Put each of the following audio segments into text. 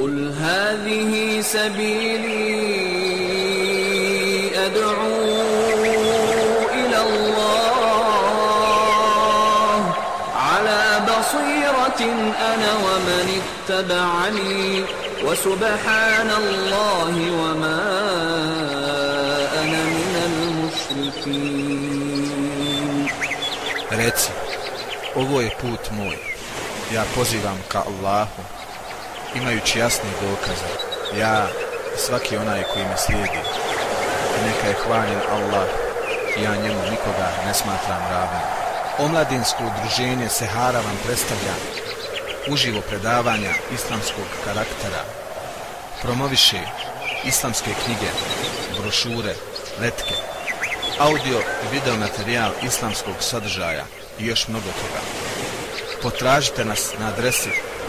قل هذه سبيلي أدعو إلى الله على بصيرة أنا ومن اتبعني وسبحان الله وما أنا من المشركين Reci, ovo je put moj. Ja pozivam imajući jasne dokaze. Ja i svaki onaj koji me slijedi. Neka je hvaljen Allah i ja njemu nikoga ne smatram ravnim. Omladinsko udruženje Sehara vam predstavlja uživo predavanja islamskog karaktera. Promoviše islamske knjige, brošure, letke, audio i video materijal islamskog sadržaja i još mnogo toga. Potražite nas na adresi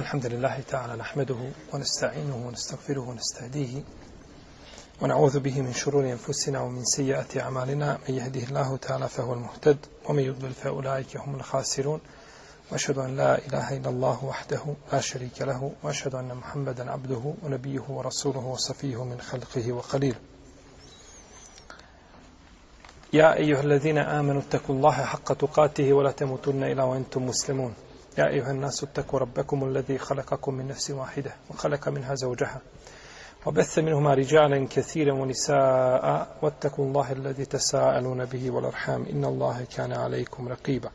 الحمد لله تعالى نحمده ونستعينه ونستغفره ونستهديه ونعوذ به من شرور أنفسنا ومن سيئات أعمالنا. من يهده الله تعالى فهو المهتد ومن يضلل فأولئك هم الخاسرون. وأشهد أن لا إله إلا الله وحده لا شريك له وأشهد أن محمدا عبده ونبيه ورسوله وصفيه من خلقه وقليله. يا أيها الذين آمنوا اتقوا الله حق تقاته ولا تموتن إلا وأنتم مسلمون. يا أيها الناس اتقوا ربكم الذي خلقكم من نفس واحدة وخلق منها زوجها وبث منهما رجالا كثيرا ونساء واتقوا الله الذي تساءلون به والأرحام إن الله كان عليكم رقيبا.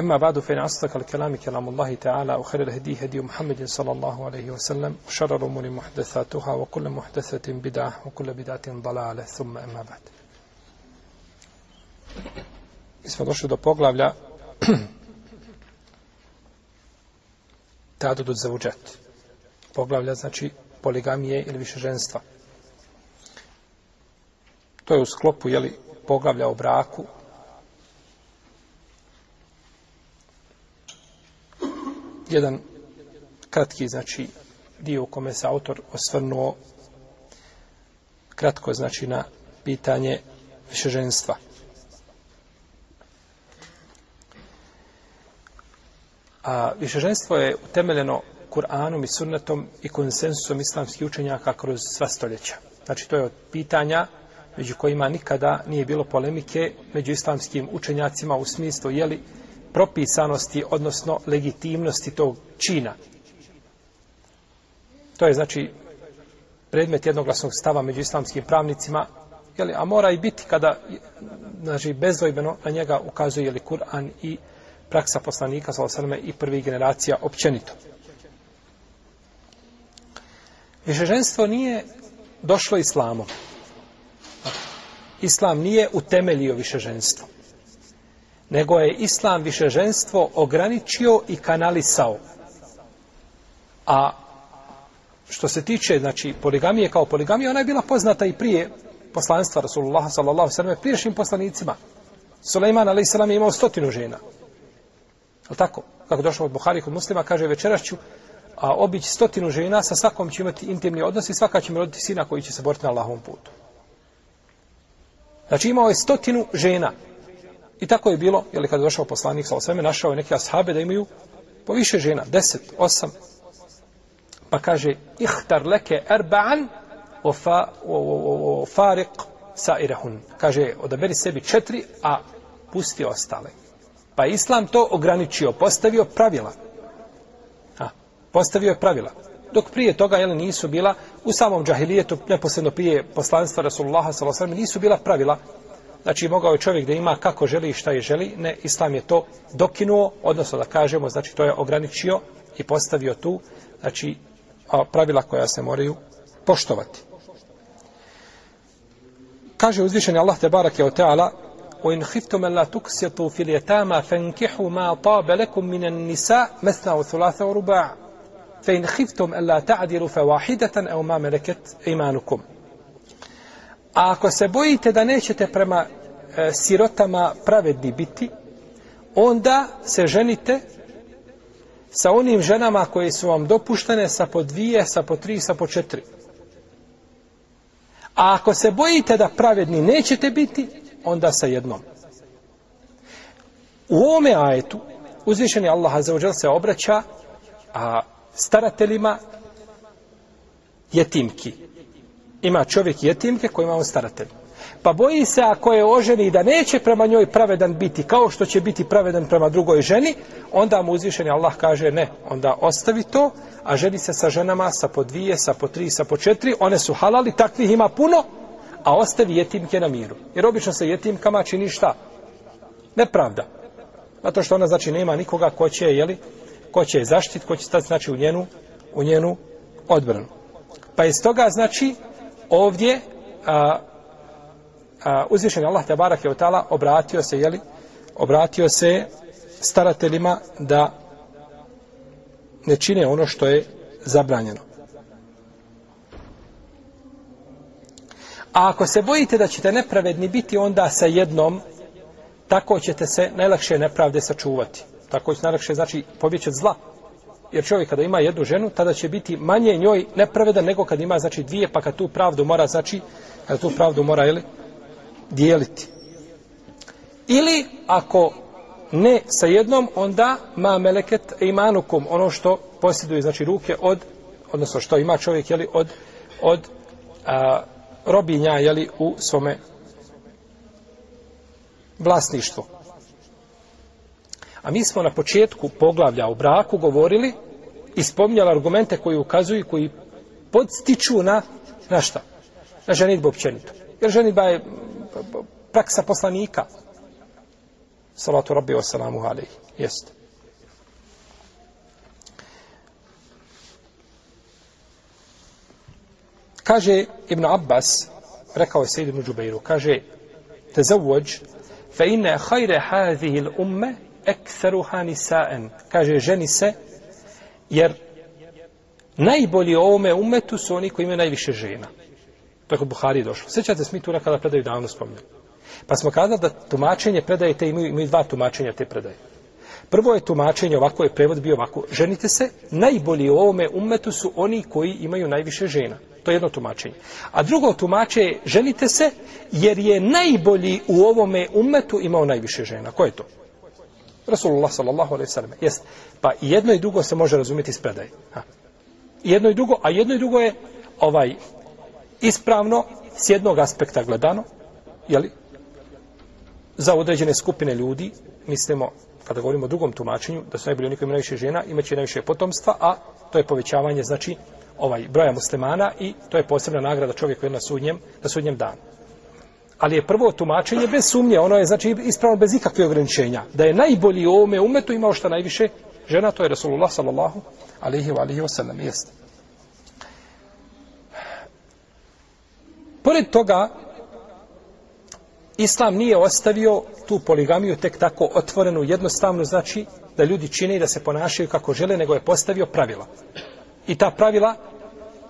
أما بعد فإن أصدق الكلام كلام الله تعالى وخير الهدي هدي محمد صلى الله عليه وسلم وشر الأمور محدثاتها وكل محدثة بدعة وكل بدعة ضلالة ثم أما بعد. Mi smo došli do poglavlja Tadu do zavuđet. Poglavlja znači poligamije ili višeženstva. To je u sklopu jeli, poglavlja o braku. Jedan kratki znači dio u kome se autor osvrnuo kratko znači na pitanje višeženstva. A višeženstvo je utemeljeno Kur'anom i sunnetom i konsensusom islamskih učenjaka kroz sva stoljeća. Znači to je od pitanja među kojima nikada nije bilo polemike među islamskim učenjacima u smislu jeli propisanosti, odnosno legitimnosti tog čina. To je znači predmet jednoglasnog stava među islamskim pravnicima, jeli, a mora i biti kada znači, bezdvojbeno na njega ukazuje jeli, Kur'an i praksa poslanika sallallahu i prvih generacija općenito. Višeženstvo nije došlo islamom. Islam nije utemeljio višeženstvo. Nego je islam višeženstvo ograničio i kanalisao. A što se tiče znači poligamije kao poligamija, ona je bila poznata i prije poslanstva Rasulullah sallallahu alejhi ve priješnjim poslanicima. Sulejman alejhi je imao stotinu žena. Je tako? Kako došlo od Buhari kod muslima, kaže večeras ću a, obići stotinu žena, sa svakom će imati intimni odnos i svaka će mi roditi sina koji će se boriti na Allahovom putu. Znači imao je stotinu žena. I tako je bilo, jel kada je došao poslanik sa osveme, našao je neke ashabe da imaju po više žena, deset, osam. Pa kaže, ihtar leke erba'an o, fa, o, o, o farik sa irahun. Kaže, odaberi sebi četiri, a pusti ostale. Pa Islam to ograničio, postavio pravila. A, postavio je pravila. Dok prije toga jel, nisu bila, u samom džahilijetu, neposredno prije poslanstva Rasulullaha s.a.v. nisu bila pravila znači mogao je čovjek da ima kako želi i šta je želi, ne, islam je to dokinuo, odnosno da kažemo, znači to je ograničio i postavio tu, znači pravila koja se moraju poštovati. Kaže uzvišeni Allah te barake o teala, وإن خفتم ألا تقسطوا في اليتامى فانكحوا ما طاب لكم من النساء مثنى وثلاثة ورباع فإن خفتم ألا تعدلوا فواحدة أو ما ملكت إيمانكم A ako se bojite da nećete prema e, sirotama pravedni biti, onda se ženite sa onim ženama koje su vam dopuštene sa po dvije, sa po tri, sa po četiri. A ako se bojite da pravedni nećete biti, onda sa jednom. U ovome ajetu uzvišeni Allah azzawajal se obraća a starateljima jetimki. Ima čovjek jetimke koji ima on staratelj. Pa boji se ako je oženi da neće prema njoj pravedan biti kao što će biti pravedan prema drugoj ženi, onda mu uzvišeni Allah kaže ne, onda ostavi to, a ženi se sa ženama sa po dvije, sa po tri, sa po četiri, one su halali, takvih ima puno, a ostavi jetimke na miru. Jer obično se jetimkama čini šta? Nepravda. Zato što ona znači nema nikoga ko će, je, jeli, ko će je zaštit, ko će stati znači u njenu, u njenu odbranu. Pa iz toga znači ovdje a, a, uzvišen Allah te barak je otala obratio se, jeli, obratio se starateljima da ne čine ono što je zabranjeno. A ako se bojite da ćete nepravedni biti onda sa jednom, tako ćete se najlakše nepravde sačuvati. Tako će najlakše znači pobjeći od zla. Jer čovjek kada ima jednu ženu, tada će biti manje njoj nepravedan nego kad ima znači dvije, pa kad tu pravdu mora znači, kad tu pravdu mora ili, dijeliti. Ili ako ne sa jednom, onda ma meleket imanukum, ono što posjeduje znači ruke od, odnosno što ima čovjek jeli, od, od a, robinja jeli, u svome vlasništvu. A mi smo na početku poglavlja o braku govorili i spominjali argumente koji ukazuju i koji podstiču na, na šta? Na ženitbu općenito. Jer ženitba je praksa poslanika. Salatu rabbi wa salamu alaihi. Jeste. Kaže Ibn Abbas, rekao je Sejid ibn Đubeiru, kaže, tezavođ, fe inne hajre hadhihi l'umme ektheruha nisaen. Kaže, ženi se, jer najbolji ovome umetu su oni koji imaju najviše žena. To je kod Buhari došlo. Sjećate se mi tu nekada predaju davno spominjali. Pa smo kazali da tumačenje predaje te imaju, imaju dva tumačenja te predaje. Prvo je tumačenje, ovako je prevod bio ovako. Ženite se, najbolji u ovome umetu su oni koji imaju najviše žena. To je jedno tumačenje. A drugo tumače je, ženite se, jer je najbolji u ovome umetu imao najviše žena. Ko je to? Rasulullah sallallahu alaihi sallam. Jest. Pa jedno i drugo se može razumjeti iz predaje. Ha. Jedno i drugo, a jedno i drugo je ovaj ispravno s jednog aspekta gledano, jeli, za određene skupine ljudi, mislimo, kada govorimo o drugom tumačenju, da su najbolji oni koji imaju najviše žena, imaće najviše potomstva, a to je povećavanje, znači, ovaj broja muslimana i to je posebna nagrada čovjeku na sudnjem, na sudnjem danu. Ali je prvo tumačenje bez sumnje, ono je znači ispravno bez ikakve ograničenja. Da je najbolji u ovome umetu imao što najviše žena, to je Rasulullah sallallahu alaihi wa alaihi wa sallam. Jest. Pored toga, Islam nije ostavio tu poligamiju tek tako otvorenu, jednostavno znači da ljudi čine i da se ponašaju kako žele, nego je postavio pravila. I ta pravila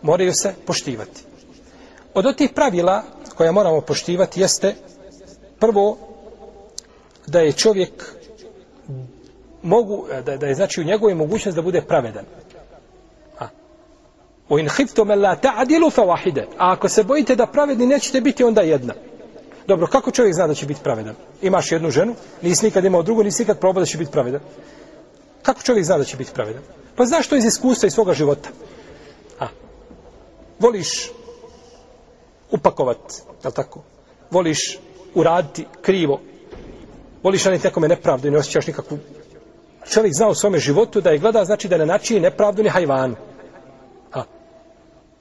moraju se poštivati. Od tih pravila koja moramo poštivati jeste prvo da je čovjek mogu, da, da je znači u njegovoj mogućnost da bude pravedan. A. O in hiftum la ta'dilu fa wahide. A ako se bojite da pravedni nećete biti onda jedna. Dobro, kako čovjek zna da će biti pravedan? Imaš jednu ženu, nisi nikad imao drugu, nisi nikad probao da će biti pravedan. Kako čovjek zna da će biti pravedan? Pa znaš to iz iskustva i svoga života. A. Voliš upakovat, je li tako? Voliš uraditi krivo. Voliš aniti nekome nepravdu i ne osjećaš nikakvu... Čovjek zna u svome životu da je gleda, znači da ne načini nepravdu ni hajvanu. A.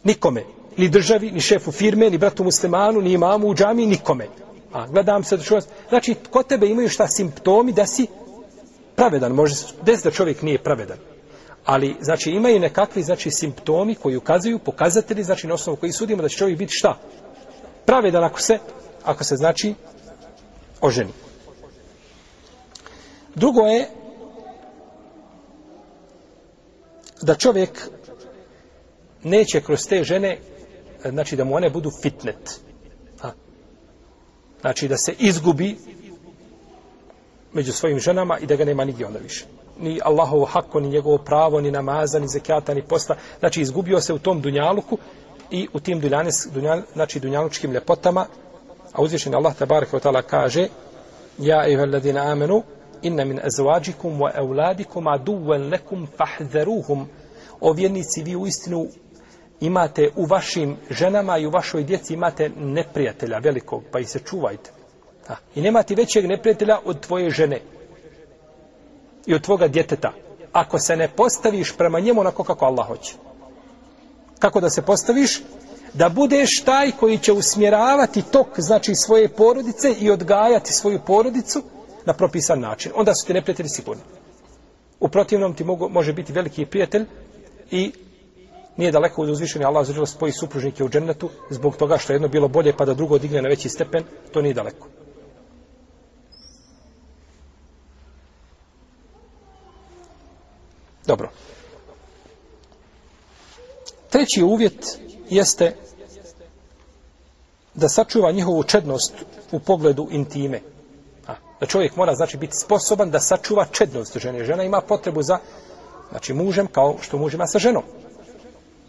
Nikome. Ni državi, ni šefu firme, ni bratu muslimanu, ni imamu u džami, nikome. A, gledam se da čuvam. Znači, kod tebe imaju šta simptomi da si pravedan. Može se desiti da čovjek nije pravedan. Ali, znači, imaju nekakvi, znači, simptomi koji ukazuju, pokazatelji, znači, na osnovu koji sudimo da će čovjek biti šta? Pravedan ako se, ako se, znači, oženi. Drugo je da čovjek neće kroz te žene, znači da mu one budu fitnet. Ha. Znači da se izgubi među svojim ženama i da ga nema nigdje onda više. Ni Allahovo hako, ni njegovo pravo, ni namaza, ni zekijata, ni posta. Znači izgubio se u tom dunjaluku i u tim dunjanes, dunjal, znači dunjalučkim ljepotama. A uzvišen Allah tabaraka wa ta'ala kaže Ja ejuha ladina amenu inna min azwajikum wa auladikum aduwan lakum fahdharuhum o vjernici vi u istinu imate u vašim ženama i u vašoj djeci imate neprijatelja velikog pa ih se čuvajte ha. i nemate većeg neprijatelja od tvoje žene i od tvoga djeteta ako se ne postaviš prema njemu onako kako Allah hoće kako da se postaviš da budeš taj koji će usmjeravati tok znači svoje porodice i odgajati svoju porodicu na propisan način. Onda su ti neprijatelji sigurni. U protivnom ti mogu, može biti veliki prijatelj i nije daleko od uzvišenja Allah zađela spoji supružnike u džennetu zbog toga što je jedno bilo bolje pa da drugo digne na veći stepen, to nije daleko. Dobro. Treći uvjet jeste da sačuva njihovu čednost u pogledu intime. A, da čovjek mora znači biti sposoban da sačuva čednost žene. Žena ima potrebu za znači mužem kao što muž ima sa ženom.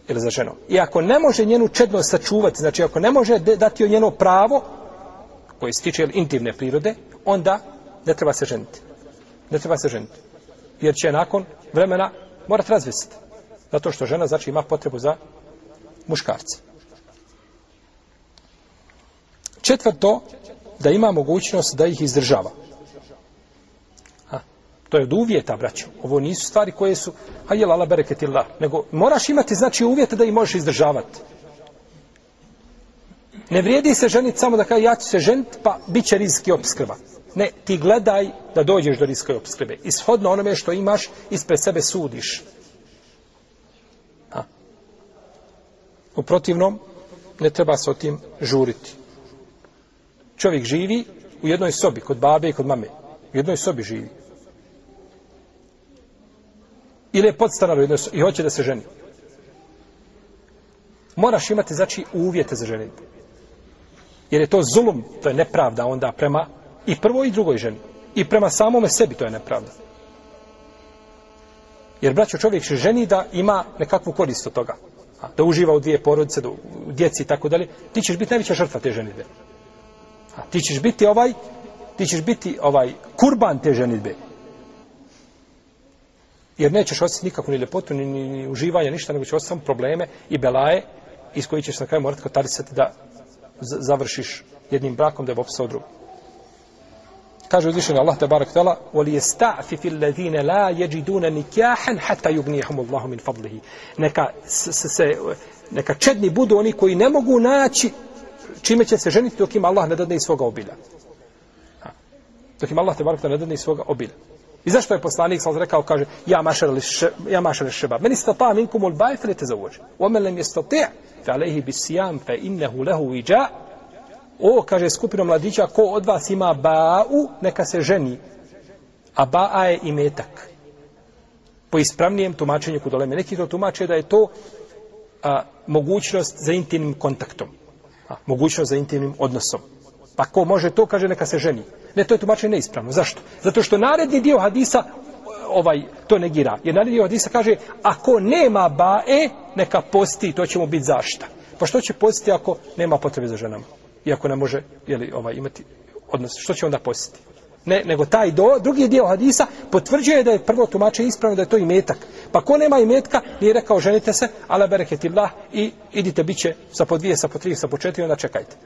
Ili za ženom. I ako ne može njenu čednost sačuvati, znači ako ne može dati joj njeno pravo, koje se tiče intimne prirode, onda ne treba se ženiti. Ne treba se ženiti. Jer će nakon vremena morati razvesiti. Zato što žena znači ima potrebu za muškarca. Četvrto, da ima mogućnost da ih izdržava. To je od uvjeta, braćo. Ovo nisu stvari koje su, a je lala bereketillah, nego moraš imati, znači, uvjete da ih možeš izdržavati. Ne vrijedi se ženiti samo da kaže ja ću se ženiti, pa bit će rizki obskrba. Ne, ti gledaj da dođeš do rizke obskrbe. Ishodno onome što imaš, ispred sebe sudiš. Ha. U protivnom, ne treba se o tim žuriti čovjek živi u jednoj sobi, kod babe i kod mame. U jednoj sobi živi. Ili je podstanar u jednoj i hoće da se ženi. Moraš imati, znači, uvjete za ženitbu. Jer je to zulum, to je nepravda onda prema i prvoj i drugoj ženi. I prema samome sebi to je nepravda. Jer, braćo, čovjek se ženi da ima nekakvu korist od toga. Da uživa u dvije porodice, u djeci i tako dalje. Ti ćeš biti najveća žrtva te ženitbe. A ti ćeš biti ovaj, ti ćeš biti ovaj kurban te ženitbe. Jer nećeš osjetiti nikakvu ni ljepotu, ni, ni uživanje, ništa, nego će osjetiti samo probleme i belaje iz koji ćeš na kraju morati kotarisati da završiš jednim brakom da je opsao drugom. Kaže uzvišeni Allah te barek tela, "Wali yasta'fi fil la yajiduna nikahan hatta yughnihum Allahu min fadlihi." Neka se, se, neka čedni budu oni koji ne mogu naći čime će se ženiti dok im Allah ne dadne iz svoga obilja. Dok im Allah te barek ne dadne iz svoga obilja. I zašto je poslanik sam rekao, kaže, ja mašar li, še, ja mašar li šeba. Meni stata minkum ul bajt li te zauđe. Omen lem je stati' fe alehi bis sijam fe innehu lehu iđa. O, kaže skupino mladića, ko od vas ima ba'u, neka se ženi. A ba'a je i metak. Po ispravnijem tumačenju kod oleme. Neki to tumače da je to a, mogućnost za intimnim kontaktom a, mogućnost za intimnim odnosom. Pa ko može to, kaže neka se ženi. Ne, to je tumačenje neispravno. Zašto? Zato što naredni dio hadisa ovaj to negira. Jer naredni dio hadisa kaže ako nema bae, neka posti, to će mu biti zašta. Pa što će postiti ako nema potrebe za ženama? Iako ne može jeli, ovaj, imati odnos. Što će onda postiti? Ne, nego taj do, drugi dio hadisa potvrđuje da je prvo tumače ispravno da je to i metak. Pa ko nema i metka, nije rekao ženite se, ala bereketillah i idite biće sa po dvije, sa po tri, sa po četiri, onda čekajte.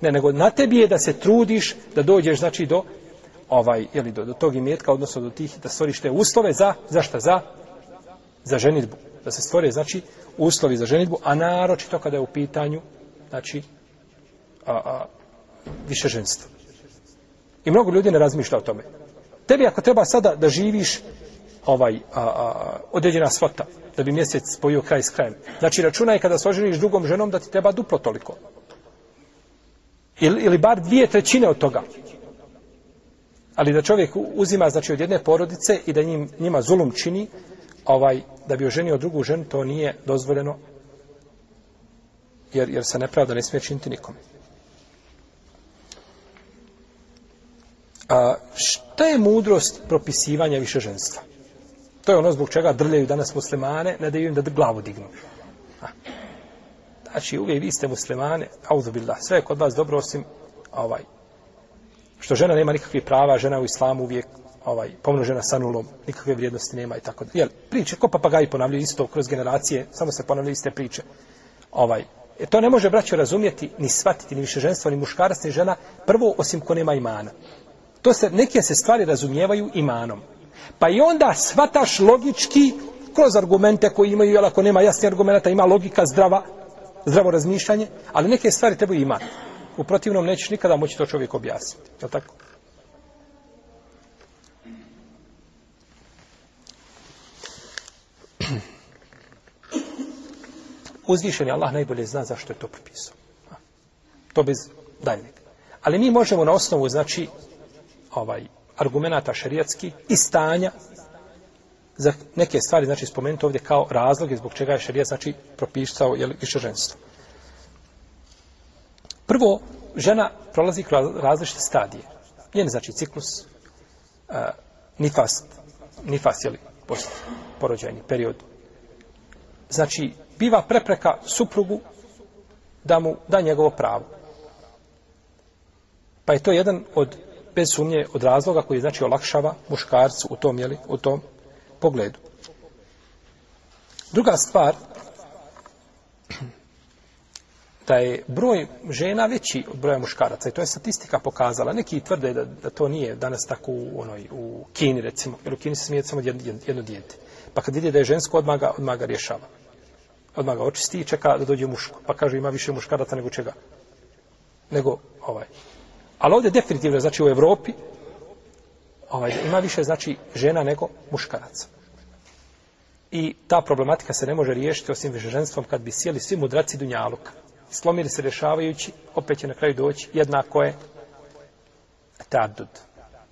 Ne, nego na tebi je da se trudiš da dođeš znači do ovaj ili do, do tog imetka, odnosno do tih da stvoriš te uslove za za šta za za ženidbu. Da se stvore znači uslovi za ženidbu, a naročito kada je u pitanju znači a, a, više ženstvo. I mnogo ljudi ne razmišlja o tome. Tebi ako treba sada da živiš ovaj a, a, određena svota, da bi mjesec spojio kraj s krajem. Znači računaj kada se oženiš drugom ženom da ti treba duplo toliko. Ili, ili bar dvije trećine od toga. Ali da čovjek uzima znači od jedne porodice i da njim, njima zulum čini, ovaj da bi oženio drugu ženu, to nije dozvoljeno jer, jer se nepravda ne smije činiti nikome. A, šta je mudrost propisivanja više ženstva? To je ono zbog čega drljaju danas muslimane, ne daju im da glavu dignu. A. Znači, uvijek vi ste muslimane, auzubillah, sve je kod vas dobro osim ovaj, što žena nema nikakvih prava, žena u islamu uvijek ovaj, pomnožena sa nulom, nikakve vrijednosti nema i tako da. Jel, priče, ko papagaji ponavljaju isto kroz generacije, samo se ponavljaju iste priče. Ovaj, e, to ne može braćo razumjeti, ni shvatiti, ni više ženstvo, ni muškarac, ni žena, prvo osim ko nema imana. To se, neke se stvari razumijevaju imanom. Pa i onda svataš logički, kroz argumente koji imaju, jel ako nema jasnih argumenta, ima logika zdrava, zdravo razmišljanje, ali neke stvari trebaju imati. U protivnom nećeš nikada moći to čovjek objasniti. Je tako? Uzvišen je Allah najbolje zna zašto je to propisao. To bez daljnjeg. Ali mi možemo na osnovu, znači, ovaj argumenata šarijatski i stanja za neke stvari, znači spomenuti ovdje kao razloge zbog čega je šerijat, znači, propisao je više ženstvo. Prvo, žena prolazi kroz različite stadije. Njen, znači, ciklus, uh, nifas, nifas, jeli, post porođajni period. Znači, biva prepreka suprugu da mu da njegovo pravo. Pa je to jedan od bez sumnje od razloga koji znači olakšava muškarcu u tom jeli, u tom pogledu. Druga stvar da je broj žena veći od broja muškaraca i to je statistika pokazala. Neki tvrde da, da to nije danas tako u, onoj, u Kini recimo, jer u Kini se smije samo jedno, jedno dijete. Pa kad vidi da je žensko, odmah ga, odmah ga rješava. Odmah ga očisti i čeka da dođe muško. Pa kaže ima više muškaraca nego čega. Nego ovaj. Ali ovdje definitivno, znači u Evropi, ovaj, ima više znači žena nego muškaraca. I ta problematika se ne može riješiti osim ženstvom kad bi sjeli svi mudraci Dunjaluka. Slomili se rješavajući, opet će na kraju doći, jednako je tadud.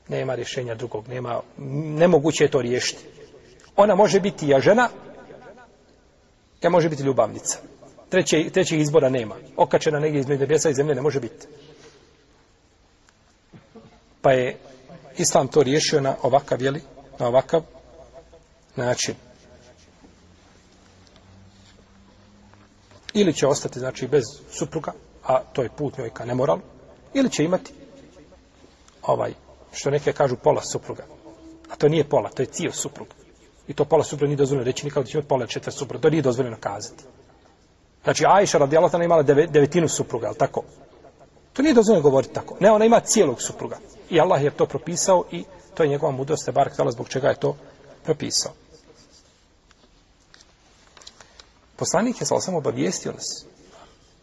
Nema rješenja drugog, nema, nemoguće je to riješiti. Ona može biti ja žena, ja može biti ljubavnica. Treće, trećeg izbora nema. Okačena negdje između nebesa i zemlje ne može biti. Pa je Islam to riješio na ovakav, jeli, na ovakav način. Ili će ostati, znači, bez supruga, a to je put njoj ka nemoral, ili će imati ovaj, što neke kažu pola supruga. A to nije pola, to je cijel suprug. I to pola supruga nije dozvoljeno reći nikako da će imati pola četvr supruga. To nije dozvoljeno kazati. Znači, Ajša radijalatana imala devetinu supruga, ali tako? To nije dozvoljeno govoriti tako. Ne, ona ima cijelog supruga. I Allah je to propisao i to je njegova mudrost, te bar htjela zbog čega je to propisao. Poslanik je sal samo obavijestio nas.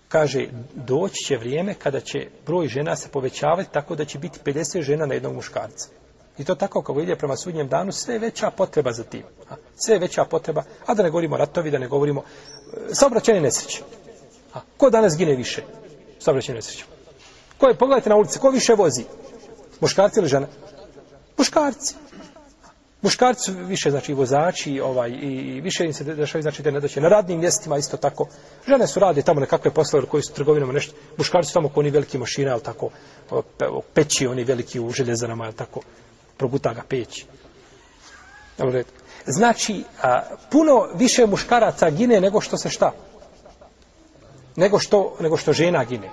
Kaže, doći će vrijeme kada će broj žena se povećavati tako da će biti 50 žena na jednog muškarca. I to tako kako ide prema sudnjem danu, sve veća potreba za tim. Sve veća potreba, a da ne govorimo ratovi, da ne govorimo e, saobraćene nesreće. A, ko danas gine više? Saobraćene nesreće. Ko je, pogledajte na ulici, ko više vozi? Muškarci ili žene? Muškarci. Muškarci više, znači, vozači ovaj, i više im se dešavaju, znači, da ne doće na radnim mjestima, isto tako. Žene su rade tamo nekakve poslove koji su trgovinama nešto. Muškarci su tamo ko oni veliki mašina, ali tako, peći oni veliki u željezanama, ali tako, proguta ga peći. Znači, a, puno više muškaraca gine nego što se šta? Nego što, nego što žena gine.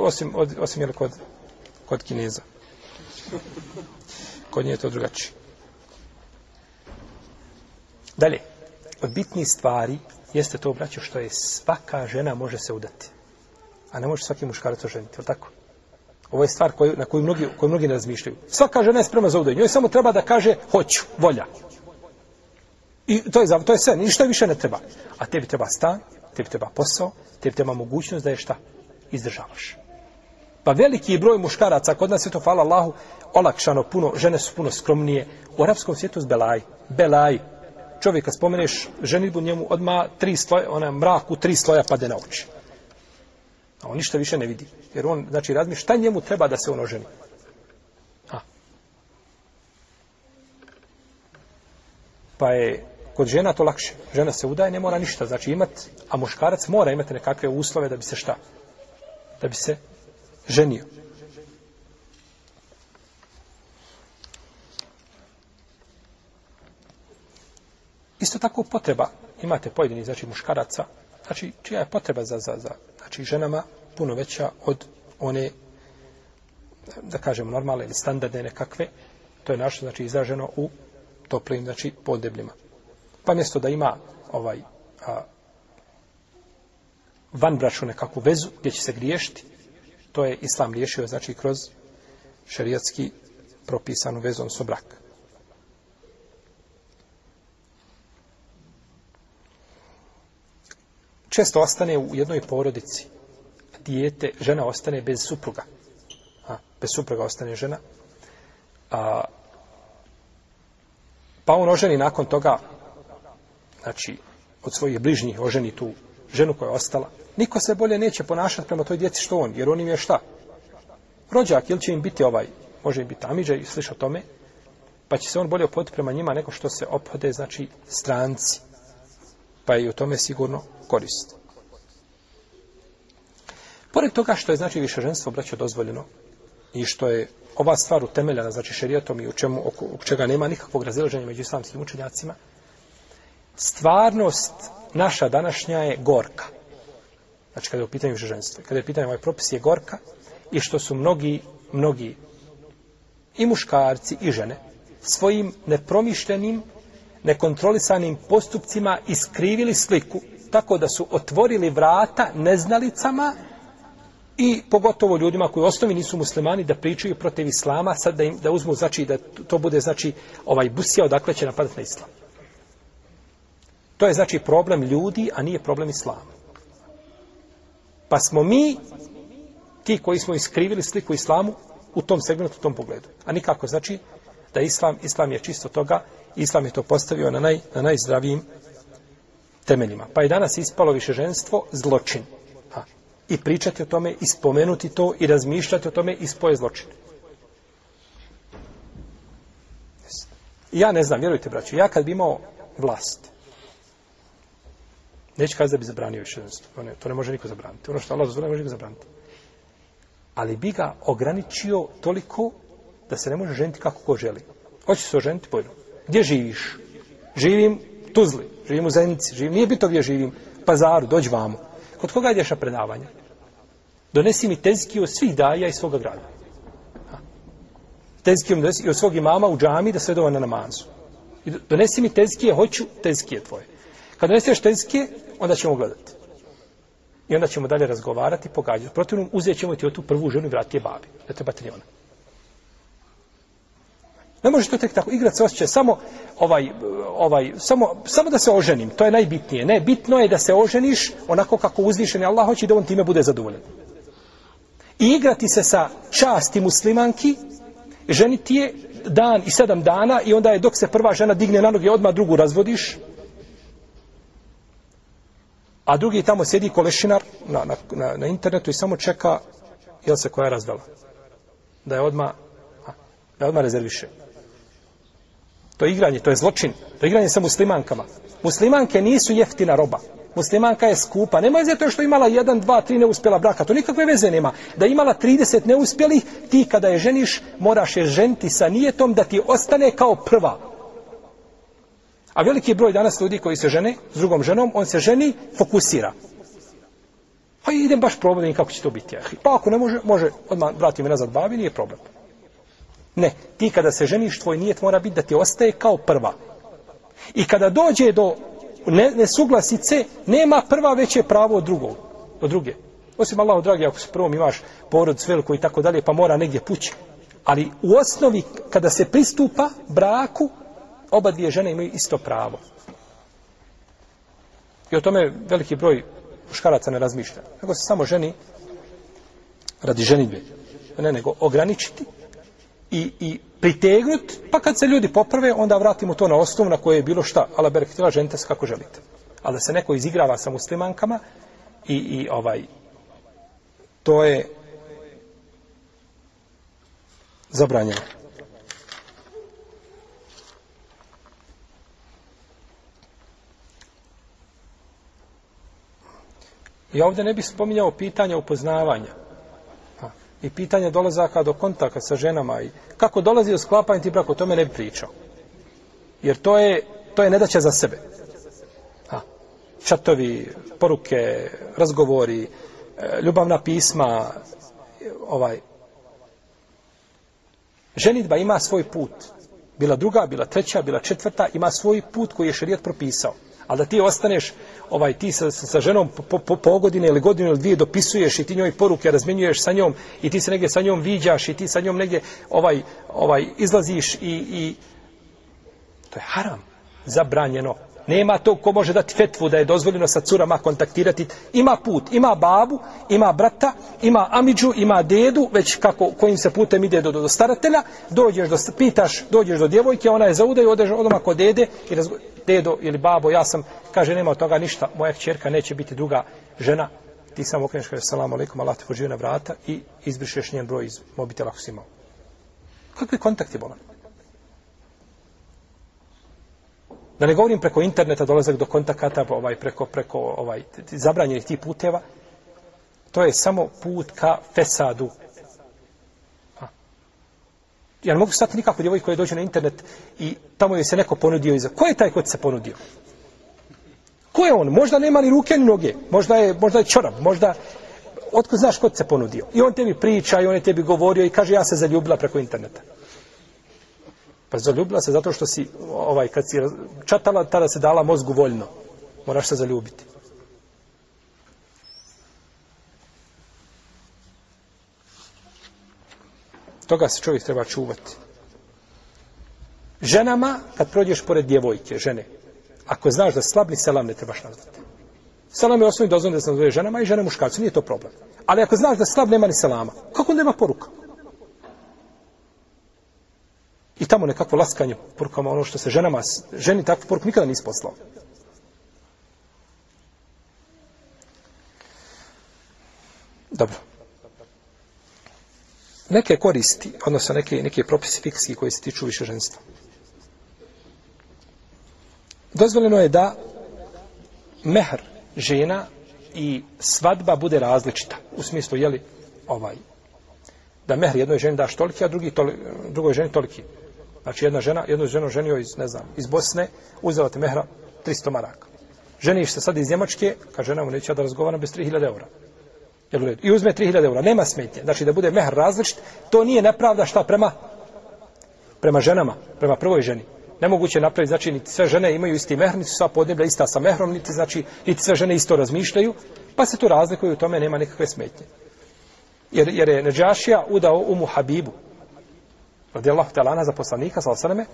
Osim, od, osim jel, kod kod kineza. Kod nje je to drugačije. Dalje, od bitnih stvari jeste to braćo, što je svaka žena može se udati. A ne može svaki muškarac oženiti, je tako? Ovo je stvar koju, na koju mnogi, koju mnogi ne razmišljaju. Svaka žena je spremna za udaju. Njoj samo treba da kaže hoću, volja. I to je, to je sve, ništa više ne treba. A tebi treba stan, tebi treba posao, tebi treba mogućnost da je šta? Izdržavaš. Pa veliki broj muškaraca, kod nas je to, hvala Allahu, olakšano puno, žene su puno skromnije. U arapskom svijetu je belaj. Belaj. Čovjek kad spomeneš ženitbu njemu odma tri sloja, ona mrak u tri sloja pade na oči. A on ništa više ne vidi. Jer on, znači, razmišlja šta njemu treba da se on oženi. A. Pa je kod žena to lakše. Žena se udaje, ne mora ništa. Znači imat, a muškarac mora imati nekakve uslove da bi se šta? Da bi se ženio. Isto tako potreba, imate pojedini, znači muškaraca, znači čija je potreba za, za, za znači ženama puno veća od one, da kažemo, normalne ili standardne nekakve, to je naše, znači, izraženo u toplim, znači, podebljima. Pa mjesto da ima ovaj a, vanbračnu nekakvu vezu gdje će se griješiti, to je islam riješio, znači, kroz šerijatski propisanu vezom so brak. Često ostane u jednoj porodici dijete, žena ostane bez supruga. A, bez supruga ostane žena. A, pa on oženi nakon toga, znači, od svojih bližnjih oženi tu ženu koja je ostala. Niko se bolje neće ponašati prema toj djeci što on, jer on im je šta? Rođak, ili će im biti ovaj, može im biti amiđa i sliša o tome, pa će se on bolje opoditi prema njima neko što se ophode, znači, stranci. Pa je i u tome sigurno korist. Pored toga što je znači više ženstvo braćo dozvoljeno i što je ova stvar utemeljena znači šerijatom i u čemu oko, oko čega nema nikakvog razilaženja među islamskim učenjacima stvarnost naša današnja je gorka znači kada je u pitanju ženstva. ženstvo kada je u pitanju ovaj propis je gorka i što su mnogi mnogi i muškarci i žene svojim nepromišljenim nekontrolisanim postupcima iskrivili sliku tako da su otvorili vrata neznalicama i pogotovo ljudima koji osnovi nisu muslimani da pričaju protiv islama, sad da im da uzmu znači da to bude znači ovaj busija odakle će napadati na islam. To je znači problem ljudi, a nije problem islama. Pa smo mi ti koji smo iskrivili sliku islamu u tom segmentu, u tom pogledu. A nikako znači da islam, islam je čisto toga, islam je to postavio na, naj, na najzdravijim temeljima. Pa je danas ispalo više ženstvo zločin i pričati o tome, i spomenuti to, i razmišljati o tome, ispoje zločin. Ja ne znam, vjerujte, braću, ja kad bi imao vlast, Neće kazati da bi zabranio više To ne, to ne može niko zabraniti. Ono što Allah zazvore, ne može niko zabraniti. Ali bi ga ograničio toliko da se ne može ženiti kako ko želi. Hoće se oženiti, pojdu. Gdje živiš? Živim Tuzli, živim u Zenici, živim, nije bito gdje živim, pazaru, dođi vamo. Kod koga ideš na predavanje? Donesi mi tezki od svih daja iz svoga grada. Tezki i od svog imama u džami da sve na namazu. I donesi mi tezkije, hoću tezkije tvoje. Kad doneseš tezkije, onda ćemo gledati. I onda ćemo dalje razgovarati, pogađati. Protivnom, uzet ćemo ti od tu prvu ženu i vratiti je babi. Ne treba ti ona. Ne možeš to tek tako Igrat se osjećaj samo ovaj ovaj samo samo da se oženim, to je najbitnije. Ne, bitno je da se oženiš onako kako uzvišeni Allah hoće da on time bude zadovoljan. I igrati se sa časti muslimanki, ženiti je dan i sedam dana i onda je dok se prva žena digne na noge, odmah drugu razvodiš. A drugi tamo sjedi kolešinar na, na, na, na internetu i samo čeka jel se koja je razdala. Da je odma da je odma rezerviše. To je igranje, to je zločin. To je igranje sa muslimankama. Muslimanke nisu jeftina roba. Muslimanka je skupa. Nema je zato što imala jedan, dva, tri neuspjela braka. To nikakve veze nema. Da imala 30 neuspjelih, ti kada je ženiš, moraš je ženiti sa nijetom da ti ostane kao prva. A veliki broj danas ljudi koji se žene s drugom ženom, on se ženi, fokusira. Pa idem baš problem kako će to biti. Pa ako ne može, može odmah vrati me nazad bavi, nije problem. Ne, ti kada se ženiš, tvoj nijet mora biti da ti ostaje kao prva. I kada dođe do nesuglasice, nema prva veće pravo od drugog. Od druge. Osim Allaho, dragi, ako se prvom imaš porod s veliko i tako dalje, pa mora negdje pući. Ali u osnovi, kada se pristupa braku, oba dvije žene imaju isto pravo. I o tome veliki broj muškaraca ne razmišlja. Nego se samo ženi radi ženitbe. Ne, nego ograničiti i, i pritegnut, pa kad se ljudi poprave, onda vratimo to na osnovu na koje je bilo šta. Allah berekatila, ženite se kako želite. Ali da se neko izigrava sa muslimankama i, i ovaj, to je zabranjeno. Ja ovdje ne bih spominjao pitanja upoznavanja ha, i pitanja dolazaka do kontakta sa ženama i kako dolazi do sklapanja ti brak, o tome ne bih pričao. Jer to je, to je nedaća za sebe. Ha, čatovi, poruke, razgovori, e, ljubavna pisma, ovaj, ženitba ima svoj put. Bila druga, bila treća, bila četvrta, ima svoj put koji je šarijet propisao. Ali da ti ostaneš, ovaj, ti sa, sa ženom po, po, po godine ili godinu ili dvije dopisuješ i ti njoj poruke razmenjuješ sa njom i ti se negdje sa njom viđaš i ti sa njom negdje ovaj, ovaj, izlaziš i, i to je haram, zabranjeno. Nema tog ko može dati fetvu da je dozvoljeno sa curama kontaktirati. Ima put, ima babu, ima brata, ima amidžu, ima dedu, već kako, kojim se putem ide do, do, do staratelja, dođeš do, pitaš, dođeš do djevojke, ona je za udaju, odeš odmah kod dede, i razgo, dedo ili babo, ja sam, kaže, nema od toga ništa, moja čerka neće biti druga žena, ti samo okreneš, kaže, salam alaikum, Allah te poživi na vrata i izbrišeš njen broj iz mobitela ako si imao. Kakvi kontakti bolan? Da ne govorim preko interneta dolazak do kontakata, ovaj, preko, preko ovaj, zabranjenih tih puteva, to je samo put ka fesadu. Ha. Ja ne mogu stati nikako djevoj koja dođe na internet i tamo je se neko ponudio iza. Ko je taj ko se ponudio? Ko je on? Možda nema ni ruke ni noge. Možda je, možda je čorab. Možda... Otko znaš ko se ponudio? I on tebi priča i on je tebi govorio i kaže ja se zaljubila preko interneta. Pa zaljubila se zato što si, ovaj, kad si čatala, tada se dala mozgu voljno. Moraš se zaljubiti. Toga se čovjek treba čuvati. Ženama, kad prođeš pored djevojke, žene, ako znaš da slabni selam ne trebaš nazvati. Selam je osnovni dozvan da se nazove ženama i žene muškarcu, nije to problem. Ali ako znaš da slab nema ni selama, kako nema poruka? I tamo nekakvo laskanje porukama, ono što se ženama, ženi takvu poruku nikada nisi poslao. Dobro. Neke koristi, odnosno neke, neke propisi fikski koji se tiču više ženstva. Dozvoljeno je da mehr žena i svadba bude različita. U smislu, jeli, ovaj, da mehr jednoj ženi daš toliki, a drugi toli, drugoj ženi toliki. Znači jedna žena, jednu ženu ženio iz, ne znam, iz Bosne, uzela ti mehra 300 maraka. Ženiš se sad iz Njemačke, kaže žena mu neće da razgovaram bez 3000 eura. Jel I uzme 3000 eura, nema smetnje. Znači da bude mehr različit, to nije nepravda šta prema prema ženama, prema prvoj ženi. Nemoguće napraviti, znači niti sve žene imaju isti mehr, niti sva podneblja ista sa mehrom, niti znači niti sve žene isto razmišljaju, pa se tu razlikuju, u tome nema nikakve smetnje. Jer, jer je Neđašija udao umu Habibu, radijallahu talana za poslanika, sa osaneme,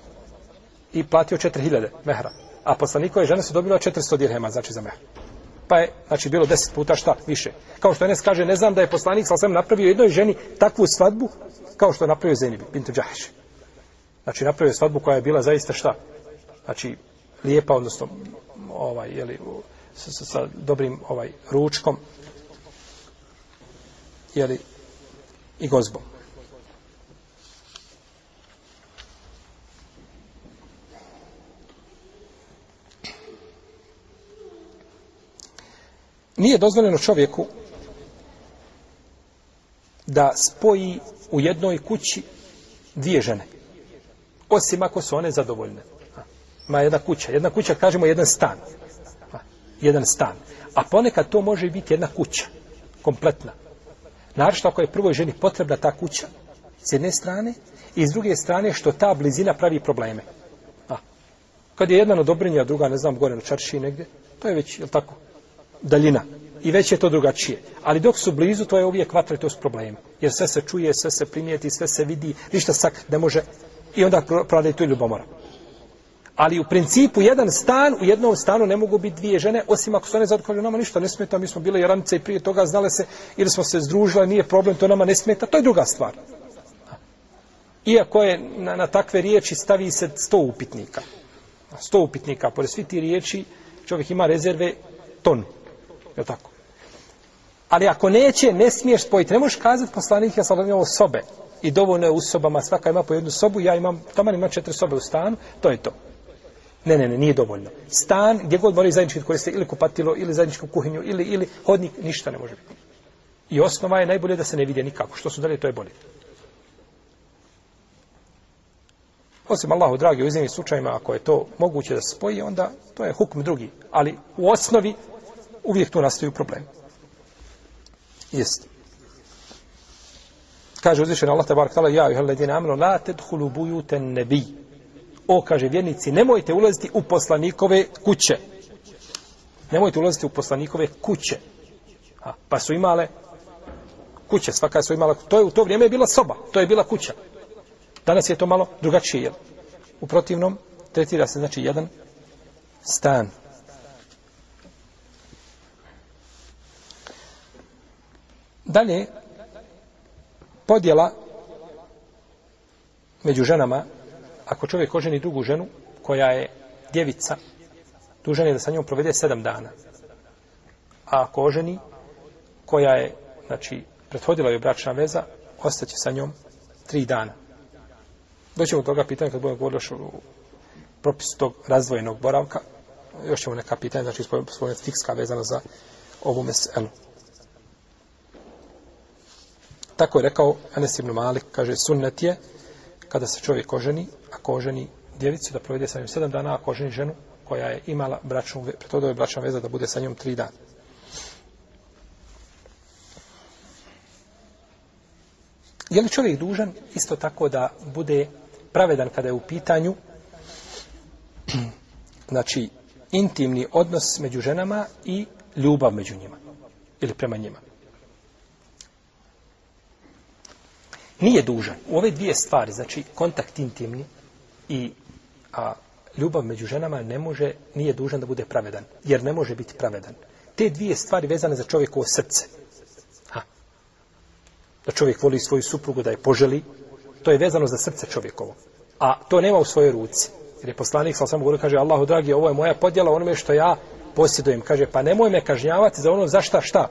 i platio 4000 mehra. A poslanikove žene su dobila 400 dirhema, znači za mehr. Pa je, znači, bilo 10 puta šta više. Kao što Enes kaže, ne znam da je poslanik sa osaneme, napravio jednoj ženi takvu svadbu, kao što je napravio Zenibi, Bintu Džahiš. Znači, napravio svadbu koja je bila zaista šta? Znači, lijepa, odnosno, ovaj, jeli, sa, sa, sa dobrim ovaj ručkom, jeli, i gozbom. Nije dozvoljeno čovjeku da spoji u jednoj kući dvije žene. Osim ako su one zadovoljne. Ma jedna kuća. Jedna kuća, kažemo, jedan stan. Jedan stan. A ponekad to može biti jedna kuća. Kompletna. Naravno, ako je prvoj ženi potrebna ta kuća, s jedne strane, i s druge strane, što ta blizina pravi probleme. A, kad je jedna na Dobrinje, a druga, ne znam, gore na čarši negdje, to je već, je tako, daljina. I već je to drugačije. Ali dok su blizu, to je uvijek vatra i to su probleme. Jer sve se čuje, sve se primijeti, sve se vidi, ništa sak ne može. I onda prodaju tu ljubomora. Ali u principu jedan stan, u jednom stanu ne mogu biti dvije žene, osim ako su one zato nama ništa ne smeta, mi smo bile jaramice i prije toga znale se, ili smo se združile, nije problem, to nama ne smeta, to je druga stvar. Iako je na, na takve riječi stavi se sto upitnika. Sto upitnika, pored svi ti riječi, čovjek ima rezerve ton. Je tako? Ali ako neće, ne smiješ spojiti. Ne možeš kazati poslanik, ja sam ovo sobe. I dovoljno je u sobama, svaka ima po jednu sobu, ja imam, tamo ima četiri sobe u stanu, to je to. Ne, ne, ne, nije dovoljno. Stan, gdje god moraju zajednički koristiti, ili kupatilo, ili zajedničku kuhinju, ili, ili hodnik, ništa ne može biti. I osnova je najbolje da se ne vide nikako. Što su dalje, to je bolje. Osim Allahu dragi u iznimnim slučajima, ako je to moguće da se spoji, onda to je hukm drugi. Ali u osnovi uvijek tu nastaju problemi. Jest. Kaže uzvišen Allah tabarak tala, ja juhel ledine amino, la tedhulu bujuten nebi. O, kaže vjernici, nemojte ulaziti u poslanikove kuće. Nemojte ulaziti u poslanikove kuće. A, pa su imale kuće, svaka su imala, to je u to vrijeme je bila soba, to je bila kuća. Danas je to malo drugačije. Jel? U protivnom, tretira se znači jedan stan. Dalje, podjela među ženama, ako čovjek oženi drugu ženu, koja je djevica, dužan je da sa njom provede sedam dana. A ako oženi, koja je, znači, prethodila je bračna veza, ostaće sa njom tri dana. Doćemo toga pitanja kad budemo govorili o propisu tog razdvojenog boravka. Još ćemo neka pitanja, znači spomenuti fikska vezana za ovu meselu. Tako je rekao Anes ibn Malik, kaže sunnet je kada se čovjek oženi, ako oženi djevicu da provede sa njom sedam dana, ako oženi ženu koja je imala bračnu, pretodo je bračna veza da bude sa njom tri dana. Je li čovjek dužan isto tako da bude pravedan kada je u pitanju znači intimni odnos među ženama i ljubav među njima ili prema njima. Nije dužan. U ove dvije stvari, znači kontakt intimni i a, ljubav među ženama ne može, nije dužan da bude pravedan. Jer ne može biti pravedan. Te dvije stvari vezane za čovjekovo srce. Ha. Da čovjek voli svoju suprugu, da je poželi, to je vezano za srce čovjekovo. A to nema u svojoj ruci. Jer je poslanik, sam samo govorio, kaže, Allahu dragi, ovo je moja podjela onome što ja posjedujem. Kaže, pa nemoj me kažnjavati za ono za šta, šta.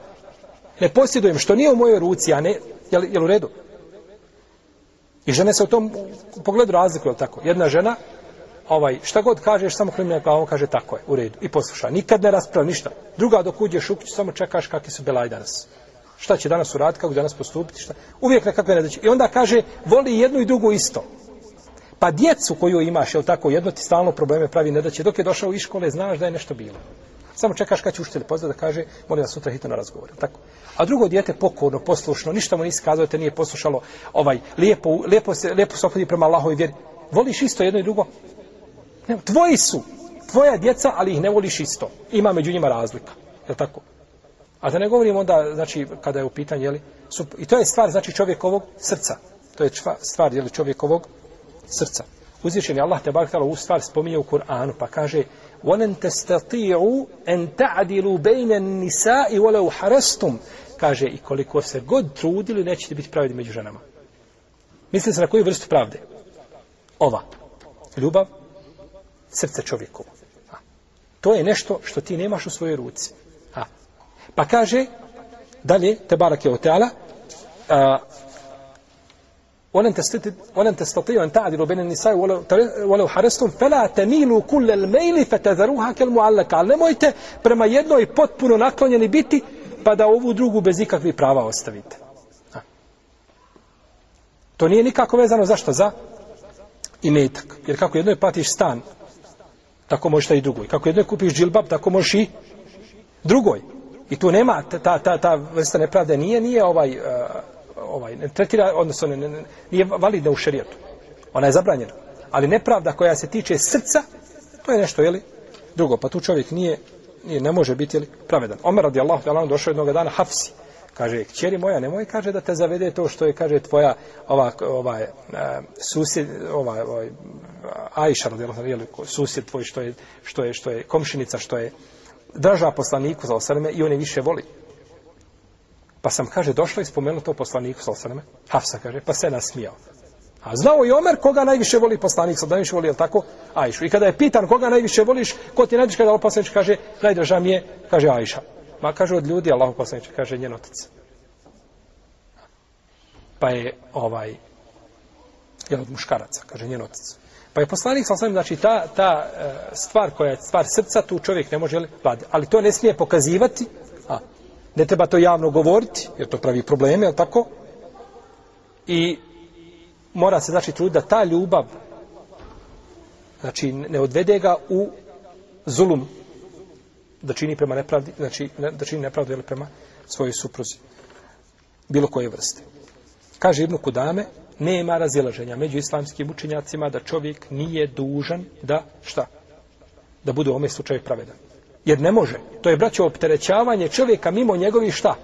Ne posjedujem, što nije u mojoj ruci, a ne, jel, jel u redu? I žene se u tom pogledu razlikuju, tako? Jedna žena, ovaj, šta god kažeš, samo klimne glavom, kaže, tako je, u redu. I posluša. Nikad ne raspravlja ništa. Druga, dok uđeš u kuću, samo čekaš kakvi su belaj danas. Šta će danas uraditi, kako danas postupiti, šta. Uvijek nekakve nedaće. I onda kaže, voli jednu i drugu isto. Pa djecu koju imaš, je tako, jedno ti stalno probleme pravi ne da će, dok je došao iz škole, znaš da je nešto bilo. Samo čekaš kad će učitelj pozvati da kaže, molim vas sutra hitno na razgovor. Tako. A drugo dijete pokorno, poslušno, ništa mu nisi kazao, te nije poslušalo, ovaj, lijepo, lijepo se, lijepo se opodi prema Allahovi vjeri. Voliš isto jedno i drugo? Ne, tvoji su, tvoja djeca, ali ih ne voliš isto. Ima među njima razlika. Je tako? A da ne govorim onda, znači, kada je u pitanju, jeli, su, i to je stvar, znači, čovjekovog srca. To je stvar, jeli, čovjekovog srca. Uzvišen je Allah te bar u stvar spominje u Kur'anu pa kaže وَلَنْ تَسْتَطِيعُوا أَنْ تَعْدِلُوا بَيْنَ النِّسَاءِ وَلَوْ حَرَسْتُمْ kaže i koliko se god trudili nećete biti pravedni među ženama. Mislite se na koju vrstu pravde? Ova. Ljubav, srce čovjekovo. To je nešto što ti nemaš u svojoj ruci. A. Pa kaže, dalje, te barake o teala, ولن تستطيع ولن تستطيعوا ان تعدلوا بين النساء ولو ولو حرصتم فلا تميلوا كل الميل فتذروها كالمعلقه nemojte prema jednoj potpuno naklonjeni biti pa da ovu drugu bez ikakvih prava ostavite to nije nikako vezano zašto za imetak jer kako jednoj platiš stan tako možeš i drugoj kako jednoj kupiš džilbab tako možeš i drugoj i tu nema ta ta ta vrsta nepravde nije nije ovaj uh, ovaj, ne tretira, odnosno ne, ne, nije validna u šerijetu. Ona je zabranjena. Ali nepravda koja se tiče srca, to je nešto, jeli, drugo. Pa tu čovjek nije, nije ne može biti, jeli, pravedan. Omer radi Allah, došao jednog dana Hafsi, Kaže, kćeri moja, nemoj, kaže, da te zavede to što je, kaže, tvoja, ova, ovaj, e, susjed, ova, ovaj, Ajša, radijallahu anha, susjed tvoj, što je, što je, što je komšinica, što je draža poslaniku, za osaleme, i on je više voli. Pa sam, kaže, došla i spomenula to poslaniku, za osaleme, Hafsa, kaže, pa se nasmijao. A znao i Omer koga najviše voli poslanik, sad najviše voli, je tako? Ajšu. I kada je pitan koga najviše voliš, ko ti najviše kada poslanič kaže, najdraža mi je, kaže Ajša. Ma kaže od ljudi, Allah poslanič kaže njen otac. Pa je ovaj, je od muškaraca, kaže njen otac. Pa je poslanik, sa sam, znači ta, ta e, stvar koja je stvar srca, tu čovjek ne može vladati. Ali to ne smije pokazivati, a, ne treba to javno govoriti, jer to pravi probleme, jel tako? I mora se znači truditi da ta ljubav znači ne odvede ga u zulum da čini prema nepravdi znači da čini nepravdu ili prema svojoj supruzi bilo koje vrste. Kaže Ibn Kudame nema razilaženja među islamskim učenjacima da čovjek nije dužan da šta? Da bude u ome slučaju pravedan jer ne može. To je braćo opterećavanje čovjeka mimo njegovih šta?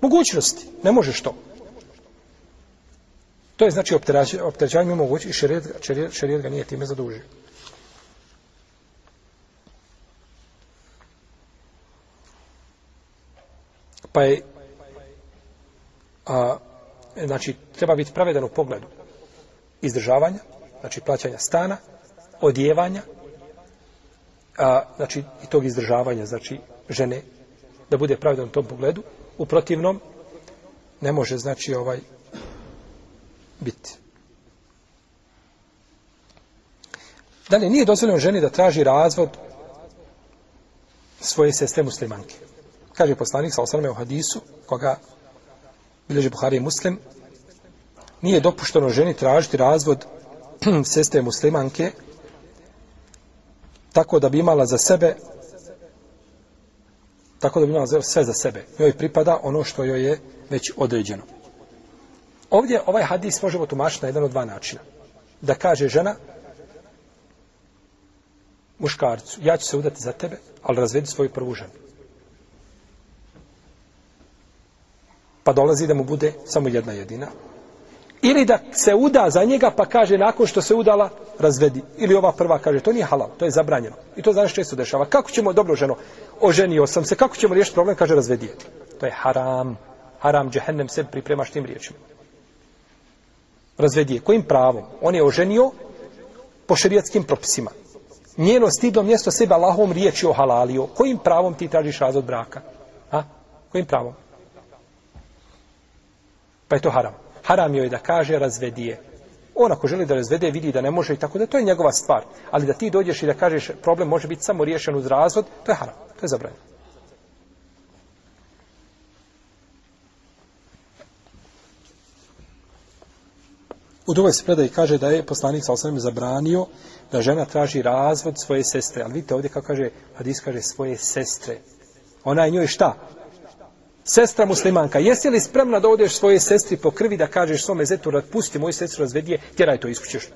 Mogućnosti. Ne može što? To je znači opterećanje mimo mogući i šerijet, šerijet, šerijet ga nije time zadužio. Pa je a, znači treba biti pravedan u pogledu izdržavanja, znači plaćanja stana, odjevanja, a, znači i tog izdržavanja, znači žene, da bude pravedan u tom pogledu, u protivnom ne može znači ovaj biti. Dalje, nije dozvoljeno ženi da traži razvod svoje sestre muslimanke. Kaže poslanik sa osrame u hadisu, koga bileže Buhari i muslim, nije dopušteno ženi tražiti razvod sestre muslimanke tako da bi imala za sebe tako da bi imala sve za sebe. Njoj pripada ono što joj je već određeno. Ovdje ovaj hadis možemo tumačiti na jedan od dva načina. Da kaže žena muškarcu, ja ću se udati za tebe, ali razvedi svoju prvu ženu. Pa dolazi da mu bude samo jedna jedina. Ili da se uda za njega pa kaže nakon što se udala, razvedi. Ili ova prva kaže, to nije halal, to je zabranjeno. I to znaš često dešava. Kako ćemo, dobro ženo, oženio sam se, kako ćemo riješiti problem, kaže razvedi. To je haram. Haram, džehennem se pripremaš tim riječima Razvedi Kojim pravom? On je oženio po šerijatskim propisima. Njeno stidno mjesto sebe Allahom riječi o halalio. Kojim pravom ti tražiš razvod braka? A? Kojim pravom? Pa je to haram. Haram joj da kaže razvedije. On ako želi da razvede, vidi da ne može i tako da to je njegova stvar. Ali da ti dođeš i da kažeš problem može biti samo riješen uz razvod, to je haram. To je zabranjeno. U drugoj se predaji kaže da je poslanik sa osanem zabranio da žena traži razvod svoje sestre. Ali vidite ovdje kako kaže, Hadis kaže svoje sestre. Ona je njoj šta? Sestra muslimanka. Jesi li spremna da odeš svoje sestri po krvi da kažeš svome zetu, pusti moju sestru razvedije, tjeraj to iskućeš.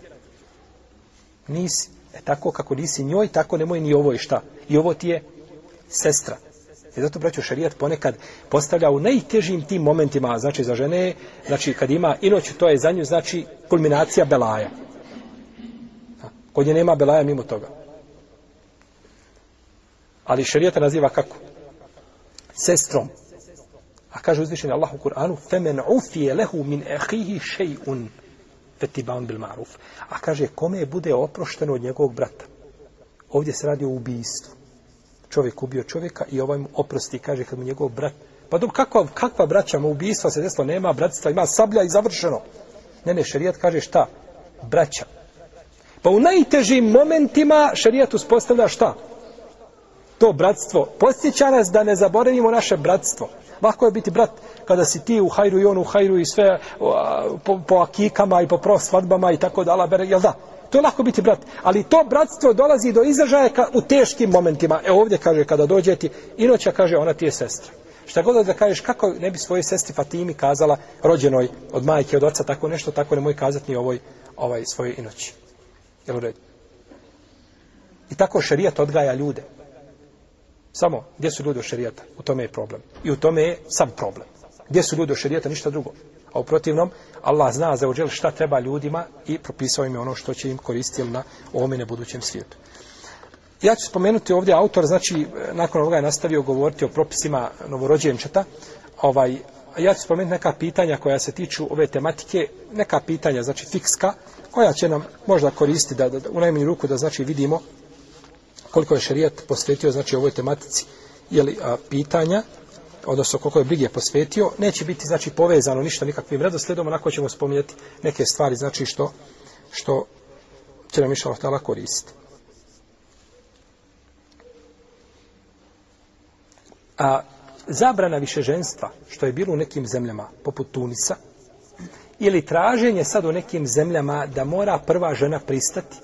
Nisi. E tako kako nisi njoj, tako nemoj ni ovo i šta. I ovo ti je sestra. I zato, braću, šarijat ponekad postavlja u najtežim tim momentima, znači za žene, znači kad ima inoć, to je za nju, znači, kulminacija belaja. Kod nje nema belaja mimo toga. Ali šarijata naziva kako? Sestrom. A kaže uzvišeni Allah u Kur'anu, فَمَنْ عُفِيَ lehu min أَخِيهِ شَيْءٌ فَتِبَانْ bil maruf. A kaže, kome bude oprošteno od njegovog brata? Ovdje se radi o ubijstvu čovjek ubio čovjeka i ovaj mu oprosti, kaže kad mu njegov brat, pa dobro, kakva, kakva braća mu ubijstva se desilo, nema bratstva, ima sablja i završeno. Ne, ne, šarijat kaže šta? Braća. Pa u najtežim momentima šarijat uspostavlja šta? To bratstvo. Posjeća nas da ne zaboravimo naše bratstvo. Lako je biti brat kada si ti u hajru i on u hajru i sve po, po akikama i po prosvadbama i tako da, jel da? To je lako biti brat. Ali to bratstvo dolazi do izražaja u teškim momentima. E ovdje kaže, kada dođe ti, inoća kaže, ona ti je sestra. Šta god da kažeš, kako ne bi svoje sestri Fatimi kazala, rođenoj od majke, od oca, tako nešto, tako ne moj kazati ni ovoj, ovaj, svojoj inoći. Jel u redu? I tako šerijat odgaja ljude. Samo, gdje su ljudi u šerijata? U tome je problem. I u tome je sam problem. Gdje su ljudi od šerijata, ništa drugo. A u protivnom, Allah zna za uđel šta treba ljudima i propisao im je ono što će im koristiti na ovome i budućem svijetu. Ja ću spomenuti ovdje autor, znači, nakon ovoga je nastavio govoriti o propisima novorođenčeta. Ovaj, ja ću spomenuti neka pitanja koja se tiču ove tematike, neka pitanja, znači fikska, koja će nam možda koristiti da, da, da u najmanju ruku da znači vidimo koliko je šerijat posvetio znači ovoj tematici jeli, a, pitanja odnosno koliko je brige posvetio, neće biti znači povezano ništa nikakvim redosledom, onako ćemo spominjati neke stvari znači što što će nam išao htjela koristiti. A zabrana višeženstva, što je bilo u nekim zemljama, poput Tunisa, ili traženje sad u nekim zemljama da mora prva žena pristati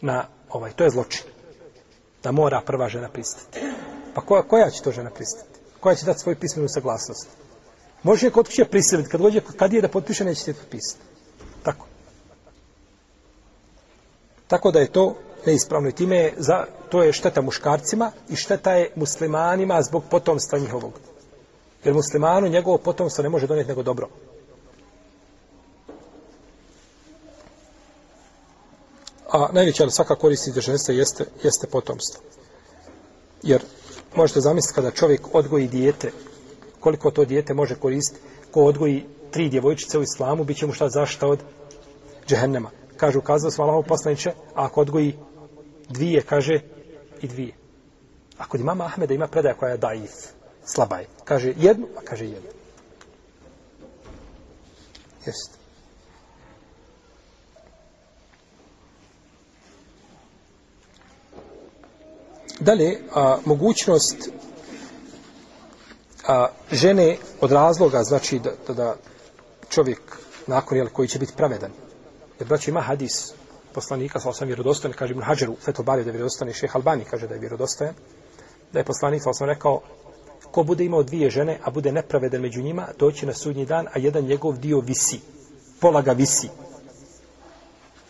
na ovaj, to je zločin. Da mora prva žena pristati. Pa koja, koja će to žena pristati? Koja će dati svoju pismenu saglasnost? Može je kod kuće prisiliti, kad dođe, kad je da potpiše, neće se potpisati. Tako. Tako da je to neispravno i time je za, to je šteta muškarcima i šteta je muslimanima zbog potomstva njihovog. Jer muslimanu njegovo potomstvo ne može donijeti nego dobro. A najveća ali svaka korist iz jeste, jeste potomstvo. Jer možete zamisliti kada čovjek odgoji dijete, koliko to dijete može koristiti, ko odgoji tri djevojčice u islamu, bit će mu šta zašta od džehennema. Kažu, kazao sam Allahov poslaniče, a ako odgoji dvije, kaže i dvije. A kod imama Ahmeda ima predaja koja je daif, slaba je. Kaže jednu, a kaže jednu. Jeste. Dalje, a, mogućnost a, žene od razloga, znači da, da, da čovjek nakon jel, koji će biti pravedan. Jer braći ima hadis poslanika, sa osam vjerodostojan, kaže Ibn Hađeru, Feto Bari da je vjerodostojan i šeh Albani kaže da je vjerodostojan, da je poslanik, sa osam rekao, ko bude imao dvije žene, a bude nepravedan među njima, doći na sudnji dan, a jedan njegov dio visi. Pola ga visi.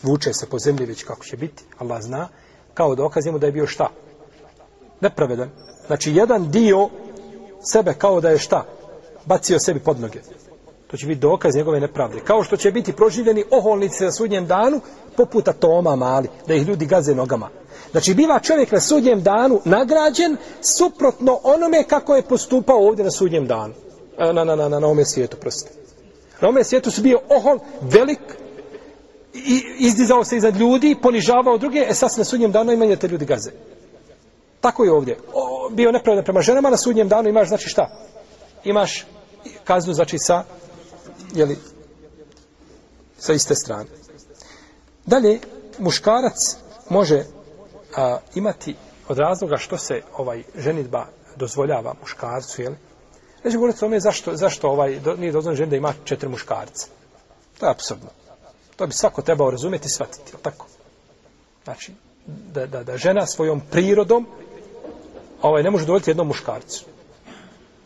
Vuče se po zemlji već kako će biti, Allah zna, kao dokaz njemu da je bio šta? Nepravedan. Znači, jedan dio sebe kao da je šta? Bacio sebi pod noge. To će biti dokaz njegove nepravde. Kao što će biti proživljeni oholnici na sudnjem danu, poput atoma mali, da ih ljudi gaze nogama. Znači, biva čovjek na sudnjem danu nagrađen suprotno onome kako je postupao ovdje na sudnjem danu. Na, na, na, na, na ome svijetu, prosto. Na ome svijetu su bio ohol velik, i izdizao se iznad ljudi, ponižavao druge, e sad na sudnjem danu imanje te ljudi gaze. Tako je ovdje. O, bio nepravedan prema ženama, na sudnjem danu imaš, znači šta? Imaš kaznu, znači sa, jeli, sa iste strane. Dalje, muškarac može a, imati od razloga što se ovaj ženitba dozvoljava muškarcu, jeli? Neće govoriti o tome zašto, zašto ovaj, do, nije dozvoljeno ženi da ima četiri muškarca. To je absurdno. To bi svako trebao razumjeti i shvatiti, tako? Znači, da, da, da žena svojom prirodom ovaj ne može dovoljiti jednom muškarcu.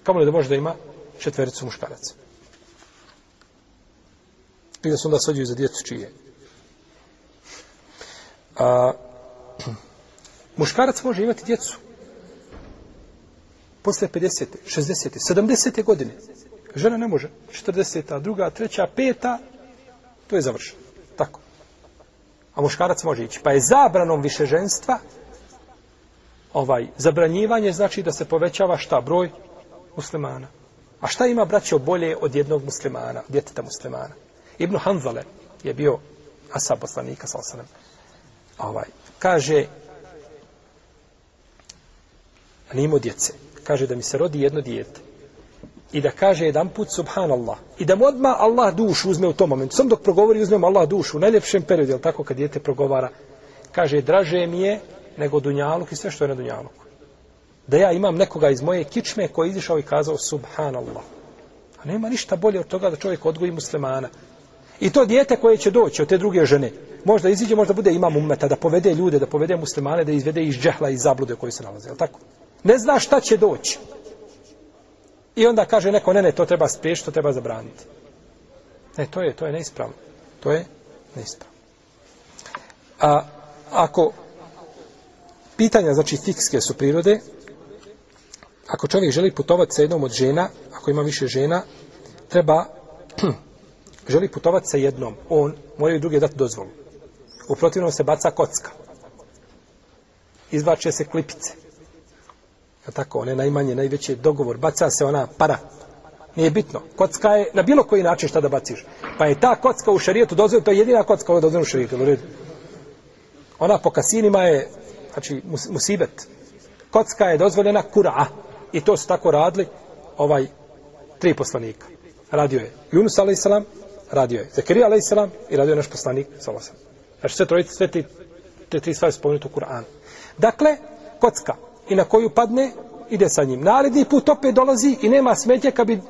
Kamo li da može da ima četvericu muškaraca? I da se onda svađaju za djecu čije. A, muškarac može imati djecu. Posle 50. 60. 70. godine. Žena ne može. 40. druga, treća, peta. To je završeno. Tako. A muškarac može ići. Pa je zabranom više ženstva ovaj zabranjivanje znači da se povećava šta broj muslimana. A šta ima braćo bolje od jednog muslimana, djeteta muslimana? Ibn Hanzale je bio asab poslanika sa osanem. Ovaj, kaže a nimo djece. Kaže da mi se rodi jedno dijete. I da kaže jedan put subhanallah. I da mu odma Allah dušu uzme u tom momentu. Sam dok progovori uzme Allah dušu. U najljepšem periodu, jel tako kad dijete progovara. Kaže, draže mi je nego dunjaluk i sve što je na dunjaluku. Da ja imam nekoga iz moje kičme koji je izišao i kazao subhanallah. A nema ništa bolje od toga da čovjek odgoji muslimana. I to dijete koje će doći od te druge žene, možda iziđe, možda bude imam umeta da povede ljude, da povede muslimane, da izvede iz džehla i zablude koji se nalaze. Je tako? Ne zna šta će doći. I onda kaže neko, ne, ne, to treba spriješiti, to treba zabraniti. Ne, to je, to je neispravno. To je neispravno. A ako pitanja, znači, fikske su prirode. Ako čovjek želi putovati sa jednom od žena, ako ima više žena, treba, želi putovati sa jednom, on, moraju druge dati dozvolu. U protivnom se baca kocka. Izvlače se klipice. Ja tako, one najmanje, najveći dogovor. Baca se ona para. Nije bitno. Kocka je na bilo koji način šta da baciš. Pa je ta kocka u šarijetu dozvoljena, to je jedina kocka koja je dozvoljena u šarijetu. Ona po kasinima je, znači, musibet. Kocka je dozvoljena kura. I to su tako radili ovaj tri poslanika. Radio je Yunus a.s. Radio je Zekerija a.s. i radio je naš poslanik s.a.s. Znači sve trojice, sve ti, te tri stvari spomenuti u Kur'anu. Dakle, kocka i na koju padne, ide sa njim. Naredni put opet dolazi i nema smetje kad bi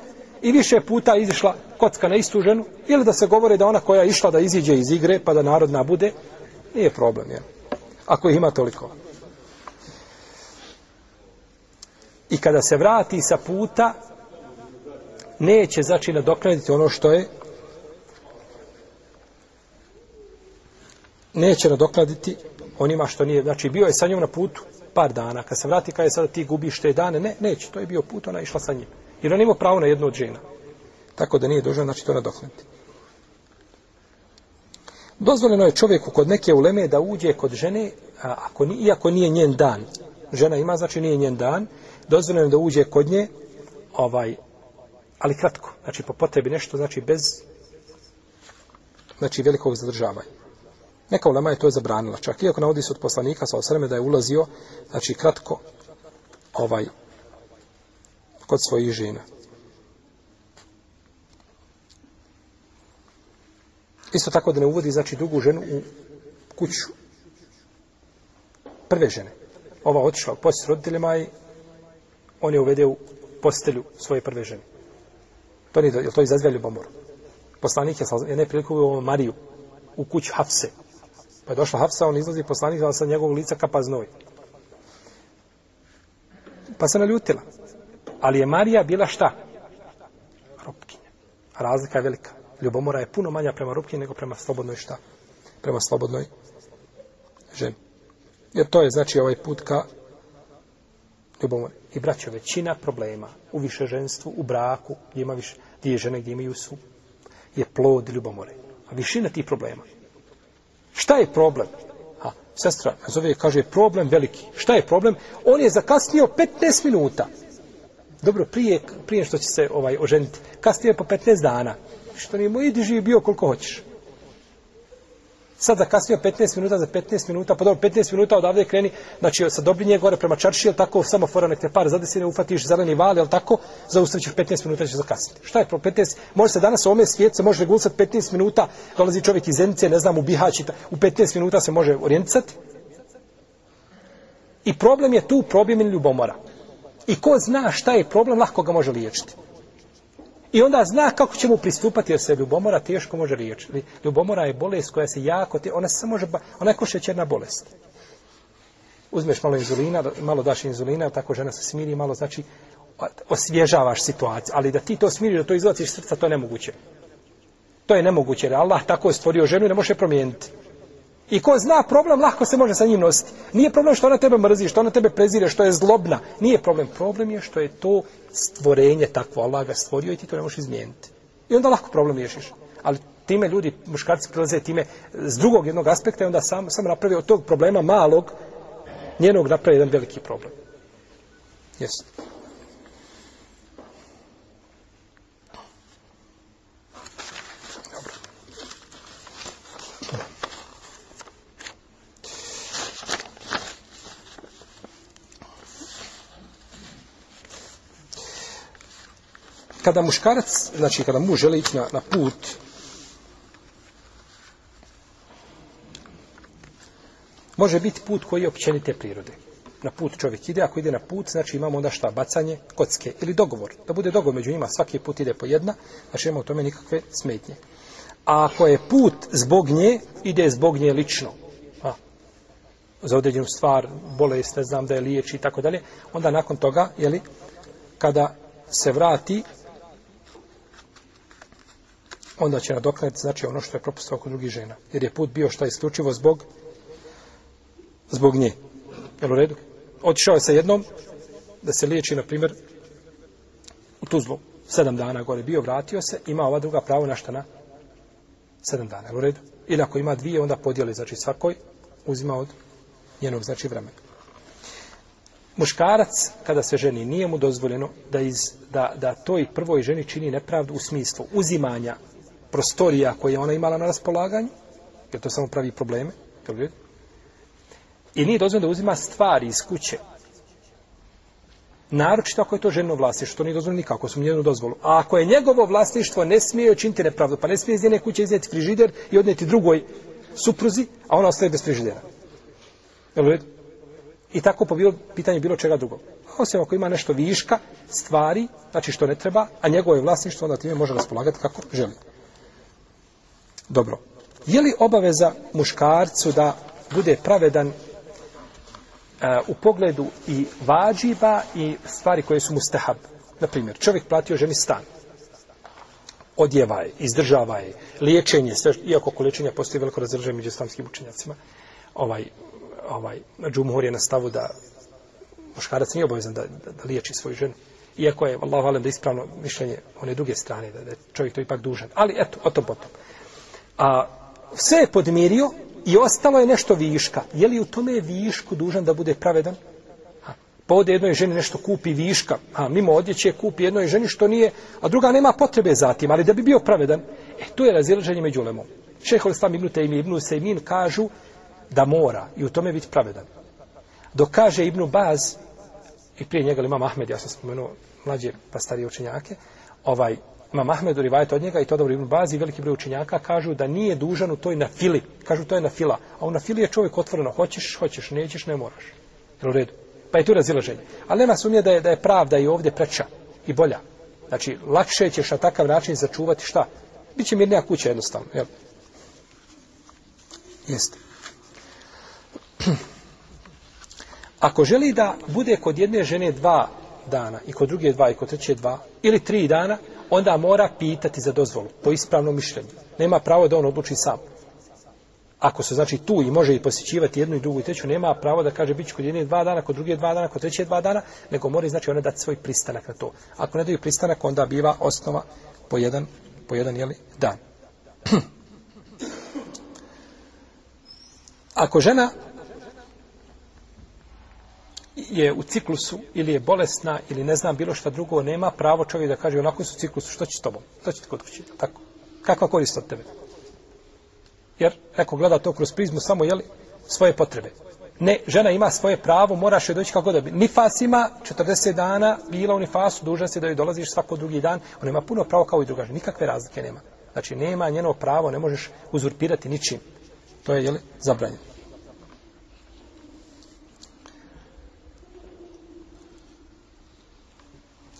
i više puta izišla kocka na istu ženu, ili da se govore da ona koja je išla da iziđe iz igre, pa da narod nabude, nije problem, jel? Ako ih ima toliko. I kada se vrati sa puta, neće znači nadoknaditi ono što je neće nadoknaditi onima što nije, znači bio je sa njom na putu par dana, kad se vrati kada je sada ti gubiš te dane, ne, neće, to je bio put, ona je išla sa njim. Jer on ima pravo na jednu od žena. Tako da nije dužan, znači to nadoknaditi. Dozvoljeno je čovjeku kod neke uleme da uđe kod žene, a ako, ni- iako nije njen dan. Žena ima, znači nije njen dan, dozvoljeno je da uđe kod nje, ovaj, ali kratko, znači po potrebi nešto, znači bez znači velikog zadržavanja. Neka ulema je to zabranila, čak iako navodi se od poslanika sa osreme da je ulazio, znači kratko, ovaj, kod svojih žena. Isto tako da ne uvodi, znači, drugu ženu u kuću prve žene. Ova otišla u posjet roditeljima i on je uvede u postelju svoje prve žene. To nije, je to izaziva ljubomor. Poslanik je sa jedne prilike uveo Mariju u kuću Hafse. Pa je došla Hafsa, on izlazi poslanik, ali sa njegovog lica kapa znoj. Pa se naljutila. Ali je Marija bila šta? Ropkinja. Razlika je velika. Ljubomora je puno manja prema rupki nego prema slobodnoj šta? Prema slobodnoj ženi. Jer to je znači ovaj put ka ljubomori. I braćo, većina problema u višeženstvu, u braku, gdje ima više, gdje je žene, gdje imaju su, je plod ljubomore. A višina tih problema. Šta je problem? A, sestra zove, kaže, problem veliki. Šta je problem? On je zakasnio 15 minuta. Dobro, prije, prije što će se ovaj oženiti, kasnije je po 15 dana. Što ni moj idi bio koliko hoćeš. Sad kasnije 15 minuta za 15 minuta, pa dobro, 15 minuta odavde kreni, znači sa Dobrinje gore prema Čarši, jel tako, samo fora nek te par zadesine, ufatiš zeleni val, jel tako, zaustavićeš 15 minuta će zakasniti. Šta je pro 15? Može se danas u ome svijet, se može regulisati 15 minuta, dolazi čovjek iz Zenice, ne znam, u Bihać, i u 15 minuta se može orijentisati. I problem je tu, problem je ljubomora. I ko zna šta je problem, lahko ga može liječiti. I onda zna kako će mu pristupati, jer se ljubomora teško može riječiti. Ljubomora je bolest koja se jako, te, ona se može, ona je šećerna bolest. Uzmeš malo inzulina, malo daš inzulina, tako žena se smiri, malo znači osvježavaš situaciju, ali da ti to smiriš, da to izlaciš iz srca, to je nemoguće. To je nemoguće, jer Allah tako je stvorio ženu i ne može promijeniti. I ko zna problem, lahko se može sa njim nositi. Nije problem što ona tebe mrzi, što ona tebe prezire, što je zlobna. Nije problem. Problem je što je to stvorenje takvo. Allah ga stvorio i ti to ne možeš izmijeniti. I onda lahko problem riješiš. Ali time ljudi, muškarci prilaze time s drugog jednog aspekta i onda sam, sam napravi od tog problema malog, njenog napravi jedan veliki problem. Jesi. Kada muškarac, znači kada muž želi ići na, na put, može biti put koji je općenite prirode. Na put čovjek ide, ako ide na put, znači imamo onda šta, bacanje, kocke ili dogovor. Da bude dogovor među njima, svaki put ide po jedna, znači nema u tome nikakve smetnje. A ako je put zbog nje, ide zbog nje lično. A, za određenu stvar, bolest, ne znam da je liječi i tako dalje, onda nakon toga, jeli, kada se vrati, onda će nadoknaditi znači ono što je propustao kod drugih žena. Jer je put bio šta isključivo zbog zbog nje. Jel u redu? Otišao je sa jednom da se liječi, na primjer, u Tuzlu. sedam dana gore bio, vratio se, ima ova druga pravo na šta na sedam dana, u redu? Ili ako ima dvije, onda podijeli, znači svakoj uzima od njenog, znači vremena. Muškarac, kada se ženi, nije mu dozvoljeno da, iz, da, da toj prvoj ženi čini nepravdu u smislu uzimanja prostorija koje je ona imala na raspolaganju, jer to samo pravi probleme, jel vidite? I nije dozvoljeno da uzima stvari iz kuće. Naročito ako je to ženo vlasništvo, to nije dozvoljeno nikako, su njenu dozvolu. A ako je njegovo vlasništvo, ne smije joj činiti nepravdu, pa ne smije iz njene kuće iznijeti frižider i odnijeti drugoj supruzi, a ona ostaje bez frižidera. Jel vidite? I tako po bilo, pitanje bilo čega drugog. Osim ako ima nešto viška, stvari, znači što ne treba, a njegovo je vlasništvo, onda time može raspolagati kako želi. Dobro. Je li obaveza muškarcu da bude pravedan e, u pogledu i vađiba i stvari koje su mu stehab? Naprimjer, čovjek platio ženi stan. Odjeva je, izdržava je, liječenje, sve, iako oko liječenja postoji veliko razdržaj među islamskim učenjacima. Ovaj, ovaj, džumhur je na stavu da muškarac nije obavezan da, da, da liječi svoju ženu. Iako je, Allah valim, da ispravno mišljenje one druge strane, da, da je čovjek to ipak dužan. Ali eto, o tom potom. A sve je podmirio i ostalo je nešto viška. Je li u tome višku dužan da bude pravedan? Ha. Pa ode jednoj ženi nešto kupi viška, a mimo odjeće kupi jednoj ženi što nije, a druga nema potrebe za tim, ali da bi bio pravedan, e, to je razilaženje među lemom. Šehol Islam Ibnu Tejmi ibn Sejmin kažu da mora i u tome biti pravedan. Dok kaže Ibnu Baz, i prije njega imam Ahmed, ja sam spomenuo mlađe pa starije učenjake, ovaj, ima Mahmed rivajete od njega i to dobro Ibn Bazi i veliki broj učinjaka kažu da nije dužan u toj na fili. Kažu to je na fila. A u na fili je čovjek otvoreno. Hoćeš, hoćeš, nećeš, ne moraš. Jel u redu? Pa je tu razilaženje. Ali nema sumnje da je, da je pravda i ovdje preča i bolja. Znači, lakše ćeš na takav način začuvati šta? Biće mirnija kuća jednostavno. Jel? Jeste. Ako želi da bude kod jedne žene dva dana i kod druge dva i kod treće dva ili tri dana, onda mora pitati za dozvolu po ispravnom mišljenju. Nema pravo da on odluči sam. Ako se znači tu i može i posjećivati jednu i drugu i treću, nema pravo da kaže bit kod jedne dva dana, kod druge dva dana, kod treće dva dana, nego mora znači ona dati svoj pristanak na to. Ako ne daju pristanak, onda biva osnova po jedan, po jedan jeli, dan. Ako žena je u ciklusu ili je bolesna ili ne znam bilo šta drugo, nema pravo čovjek da kaže onako su u ciklusu, što će s tobom? Što će ti kod kući? Tako. Kakva korist od tebe? Jer neko gleda to kroz prizmu samo jeli, svoje potrebe. Ne, žena ima svoje pravo, moraš joj doći kako da bi. Nifas ima 40 dana, bila u nifasu, dužan si da joj dolaziš svako drugi dan. Ona ima puno pravo kao i druga žena. Nikakve razlike nema. Znači, nema njeno pravo, ne možeš uzurpirati ničim. To je, jeli, zabranjeno.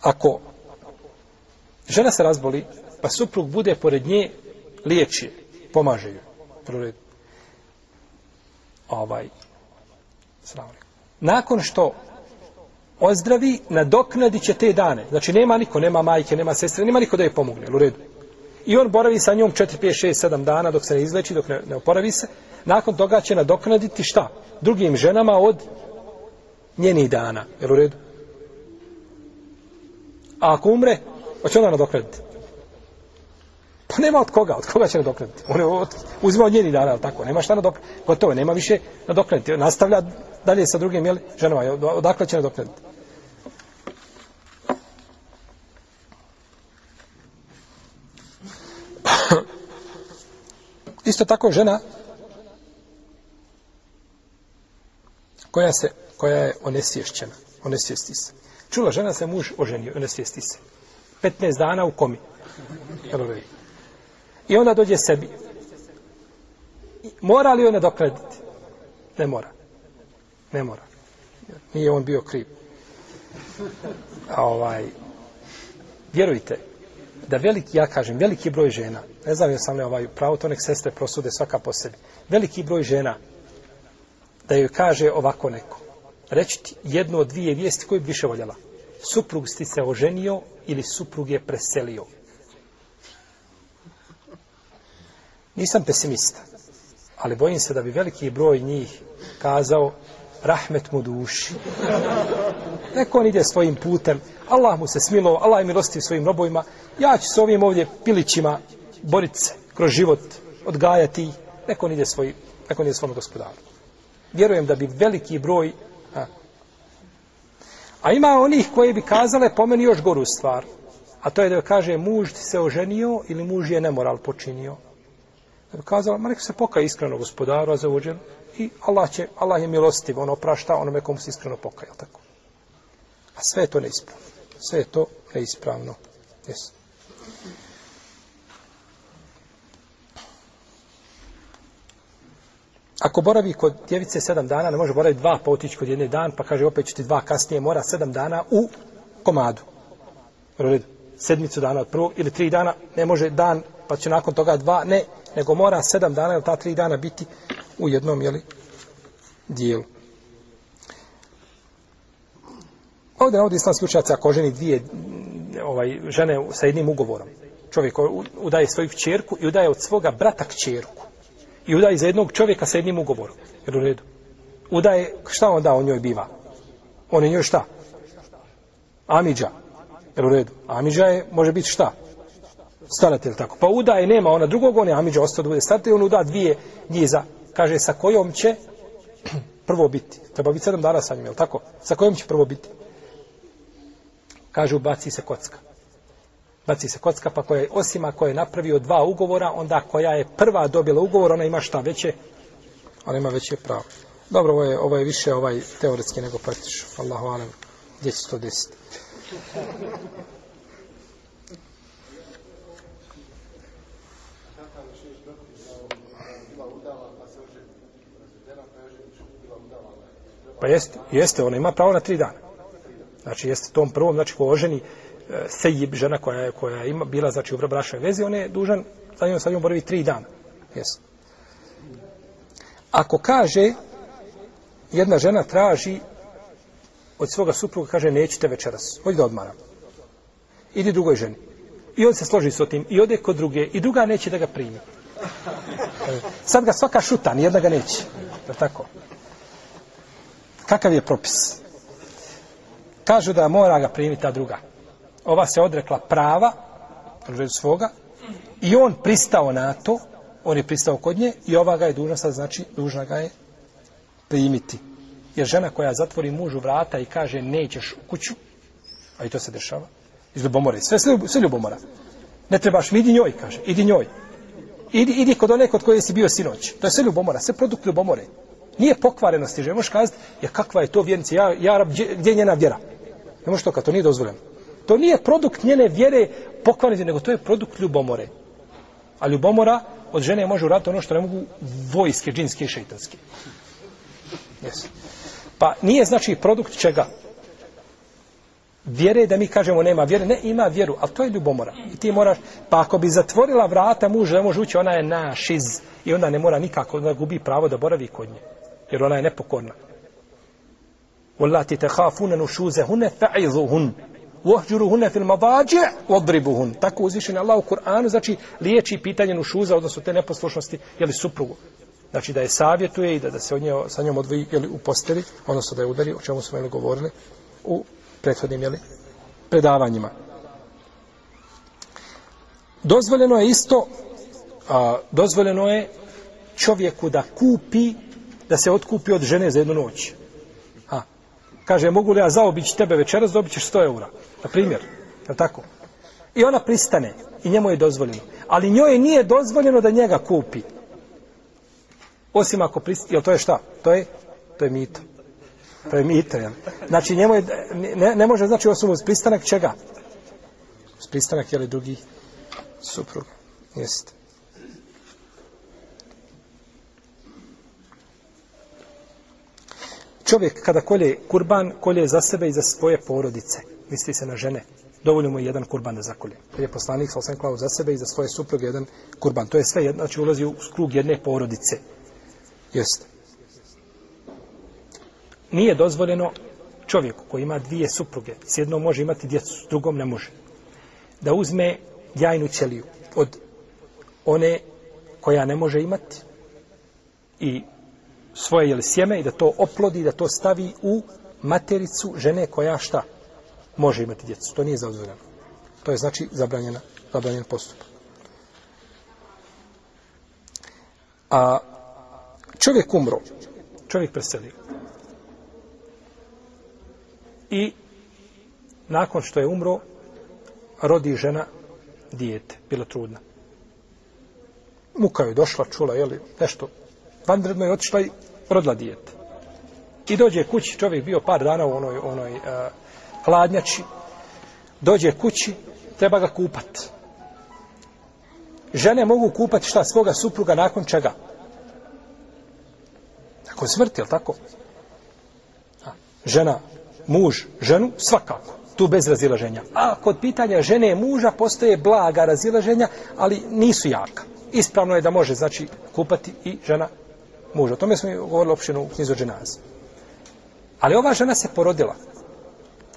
Ako žena se razboli, pa suprug bude pored nje, liječi, pomaže ju. Prvo ovaj, nakon što ozdravi, nadoknadi će te dane. Znači, nema niko, nema majke, nema sestre, nema niko da je pomogne, u redu. I on boravi sa njom 4, 5, 6, 7 dana dok se ne izleči, dok ne, ne oporavi se. Nakon toga će nadoknaditi šta? Drugim ženama od njenih dana. Jel u redu? A ako umre, hoće onda nadokrediti? Pa nema od koga, od koga će nadokrediti? On je od, uzima od njeni dana, ali tako, nema šta nadokrediti. Gotovo, nema više nadokrediti. Nastavlja dalje sa drugim, jel, ženama, odakle će nadokrediti? Isto tako žena koja se koja je onesješćena, onesjesti se. Čula žena se muž oženio, ne svijesti se. 15 dana u komi. I ona dođe sebi. Mora li joj nadokraditi? Ne mora. Ne mora. Nije on bio kriv. A ovaj, vjerujte, da veliki, ja kažem, veliki broj žena, ne znam je sam li ovaj pravo, to nek sestre prosude svaka po sebi, veliki broj žena, da joj kaže ovako neko, reći ti jednu od dvije vijesti koju bi više voljela. Suprug sti se oženio ili suprug je preselio. Nisam pesimista, ali bojim se da bi veliki broj njih kazao rahmet mu duši. Neko on ide svojim putem. Allah mu se smilo, Allah je milostiv svojim robovima. Ja ću s ovim ovdje pilićima boriti se kroz život, odgajati. Neko on ide, svoj, neko on ide svom gospodaru. Vjerujem da bi veliki broj... A, a ima onih koji bi kazale po meni još goru stvar. A to je da kaže muž ti se oženio ili muž je nemoral počinio. Da bi kazala, ma nek se pokaje iskreno gospodaru, a za uđen, i Allah, će, Allah je milostiv, on oprašta onome komu se iskreno pokaje, tako? A sve je to neispravno. Sve je to neispravno. Jesu. Ako boravi kod djevice sedam dana, ne može boraviti dva, pa otići kod jedne dan, pa kaže opet ću ti dva kasnije, mora sedam dana u komadu. Redu. Sedmicu dana od prvog ili tri dana, ne može dan, pa će nakon toga dva, ne, nego mora sedam dana ili ta tri dana biti u jednom, jeli, dijelu. Ovdje navodi islamski učenjaci ako ženi dvije ovaj, žene sa jednim ugovorom. Čovjek udaje svoju kćerku i udaje od svoga brata kćerku. I udaje za jednog čovjeka sa jednim ugovorom. Jer u redu. Udaje, šta onda on njoj biva? On je njoj šta? Amidža. Jer u redu. Amidža je, može biti šta? Staratelj tako. Pa udaje, nema ona drugog, on je Amidža ostao da bude staratelj, on uda dvije njiza. Kaže, sa kojom će prvo biti? Treba biti sedam dana sa njim, je tako? Sa kojom će prvo biti? kažu baci se kocka. Baci se kocka, pa koja je, osim ako je napravio dva ugovora, onda koja je prva dobila ugovor, ona ima šta veće, ona ima veće pravo. Dobro, ovo je, ovo je više ovaj teoretski nego praktično. Allahu alem, gdje će to desiti? Pa jeste, jeste, ona ima pravo na tri dana. Znači, jeste tom prvom, znači, ko oženi Eh, sejib, žena koja je, koja ima, bila, znači, u brašoj vezi, on je dužan sa njom, sa njom boravi tri dana. Jesu. Ako kaže, jedna žena traži od svoga supruga, kaže, nećete večeras, hođi da odmaram. Idi drugoj ženi. I on se složi s tim, i ode kod druge, i druga neće da ga primi. Sad ga svaka šuta, nijedna ga neće. Je tako? Kakav je propis? kažu da mora ga primiti ta druga. Ova se odrekla prava, svoga, i on pristao na to, on je pristao kod nje, i ova ga je dužna sad, znači, dužna ga je primiti. Jer žena koja zatvori mužu vrata i kaže nećeš u kuću, a i to se dešava, iz ljubomore, sve, sve, sve ljubomora. Ne trebaš mi, idi njoj, kaže, idi njoj. Idi, idi kod one kod koje si bio sinoć. To je sve ljubomora, sve produkt ljubomore. Nije pokvarenosti, že možeš kazati, ja kakva je to vjernica, ja, ja, gdje, gdje je njena vjera? Ne možeš to kad to nije dozvoljeno. To nije produkt njene vjere pokvarnice, nego to je produkt ljubomore. A ljubomora od žene može urati ono što ne mogu vojske, džinske i šeitanske. Yes. Pa nije znači produkt čega? Vjere da mi kažemo nema vjere. Ne, ima vjeru, ali to je ljubomora. I ti moraš, pa ako bi zatvorila vrata muža, ne može ući, ona je naš iz. I onda ne mora nikako, onda gubi pravo da boravi kod nje. Jer ona je nepokorna. Wallati te hafuna nušuze. وahjuruhunna fil madaji' wadribuhun. Tako uzvišen Allah u Kur'anu znači liječi pitanje nušuza odnosno te neposlušnosti jeli suprugu. Znači da je savjetuje i da da se od nje sa njom odvoji jeli, u posteli, odnosno da je udari, o čemu smo jeli govorili u prethodnim jeli, predavanjima. Dozvoljeno je isto a, dozvoljeno je čovjeku da kupi da se otkupi od žene za jednu noć kaže, mogu li ja zaobići tebe večeras, dobit ćeš 100 eura. Na primjer, je tako? I ona pristane i njemu je dozvoljeno. Ali njoj nije dozvoljeno da njega kupi. Osim ako pristane, jel to je šta? To je, to je mito. To je mito, jel? Znači, njemu je, ne, ne može, znači, osim uz pristanak čega? Uz pristanak, jel, drugi suprug. Jeste. Čovjek kada kolje kurban, kolje za sebe i za svoje porodice. Misli se na žene. Dovoljno mu je jedan kurban da zakolje. Je poslanik sa osam klao za sebe i za svoje supruge jedan kurban. To je sve jedno, znači ulazi u krug jedne porodice. Jeste. Nije dozvoljeno čovjeku koji ima dvije supruge, s jednom može imati djecu, s drugom ne može, da uzme jajnu ćeliju od one koja ne može imati i svoje jeli, sjeme i da to oplodi, da to stavi u matericu žene koja šta? Može imati djecu. To nije dozvoljeno. To je znači zabranjena, zabranjen postupak. A čovjek umro, čovjek preselio. I nakon što je umro, rodi žena dijete, bila trudna. Muka je došla, čula, jeli, nešto vanredno je otišla i rodila dijete. I dođe kući, čovjek bio par dana u onoj, onoj uh, hladnjači, dođe kući, treba ga kupat. Žene mogu kupati šta svoga supruga nakon čega? Nakon smrti, je tako? Žena, muž, ženu, svakako. Tu bez razilaženja. A kod pitanja žene i muža postoje blaga razilaženja, ali nisu jaka. Ispravno je da može, znači, kupati i žena muža. O tome smo govorili opšteno u knjizu dženaze. Ali ova žena se porodila.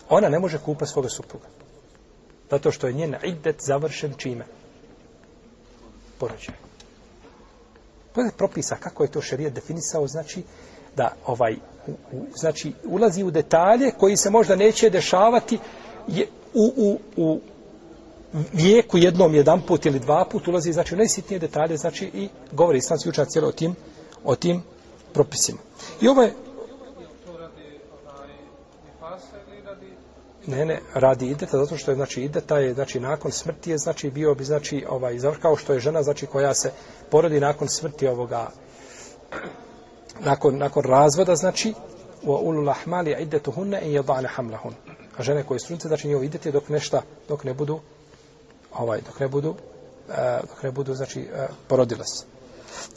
Ona ne može kupati svoga supruga. Zato što je njen idet završen čime? Porođaj. To je propisa kako je to šerijet definisao, znači da ovaj u, u, znači ulazi u detalje koji se možda neće dešavati je, u, u, u vijeku jednom, jedan put ili dva put ulazi znači u najsitnije detalje znači i govori islamski učenjaci cijelo o tim o tim propisima. I ovo je Ne, ne, radi ideta, zato što je, znači, ideta je, znači, nakon smrti je, znači, bio bi, znači, ovaj, kao što je žena, znači, koja se porodi nakon smrti ovoga, nakon, nakon razvoda, znači, u ulu lahmali idetu hunne i hamlahun. A žene koje su trudnice, znači, njihovo idete dok nešta, dok ne budu, ovaj, dok ne budu, uh, dok ne budu, znači, uh, porodile se.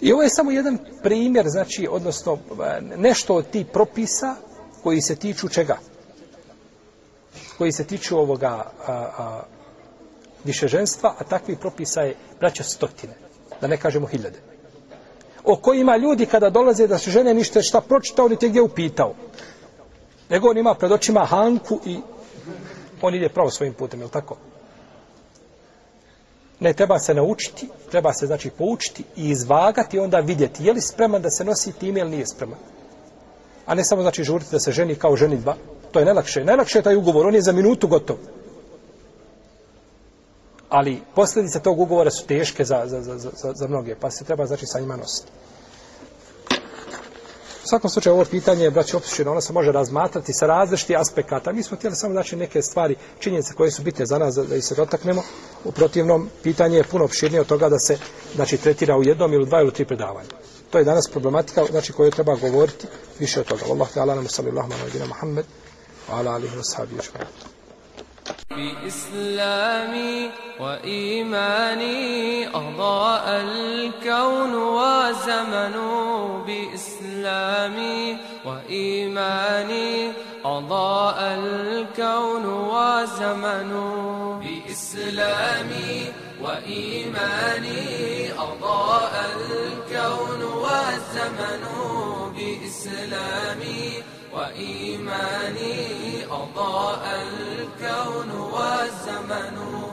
I ovo je samo jedan primjer, znači, odnosno, e, nešto od tih propisa koji se tiču čega? Koji se tiču ovoga a, a, višeženstva, a takvih propisa je braća stotine, da ne kažemo hiljade. O kojima ljudi kada dolaze da se žene ništa šta pročitao, ni te gdje upitao. Nego on ima pred očima Hanku i on ide pravo svojim putem, je li tako? Ne, treba se naučiti, treba se znači poučiti i izvagati onda vidjeti je li spreman da se nosi time ili nije spreman. A ne samo znači žuriti da se ženi kao ženi dva. To je najlakše. Najlakše je taj ugovor, on je za minutu gotov. Ali posljedice tog ugovora su teške za, za, za, za, za mnoge, pa se treba znači sa njima nositi svakom slučaju ovo pitanje je braći opsušeno, ono se može razmatrati sa različitih aspekata. Mi smo htjeli samo znači neke stvari, činjenice koje su bitne za nas da, da ih se dotaknemo. U protivnom, pitanje je puno opširnije od toga da se znači, tretira u jednom ili dva ili tri predavanja. To je danas problematika znači, koju treba govoriti više od toga. Allah te ala nam sallallahu alaihi wa Muhammed wa ala alihi wa sahabi بإسلامي وإيماني أضاء الكون وزمن بإسلامي وإيماني أضاء الكون وزمن بإسلامي وإيماني أضاء الكون والزمن بإسلامي وإيماني أضاء الكون والزمن.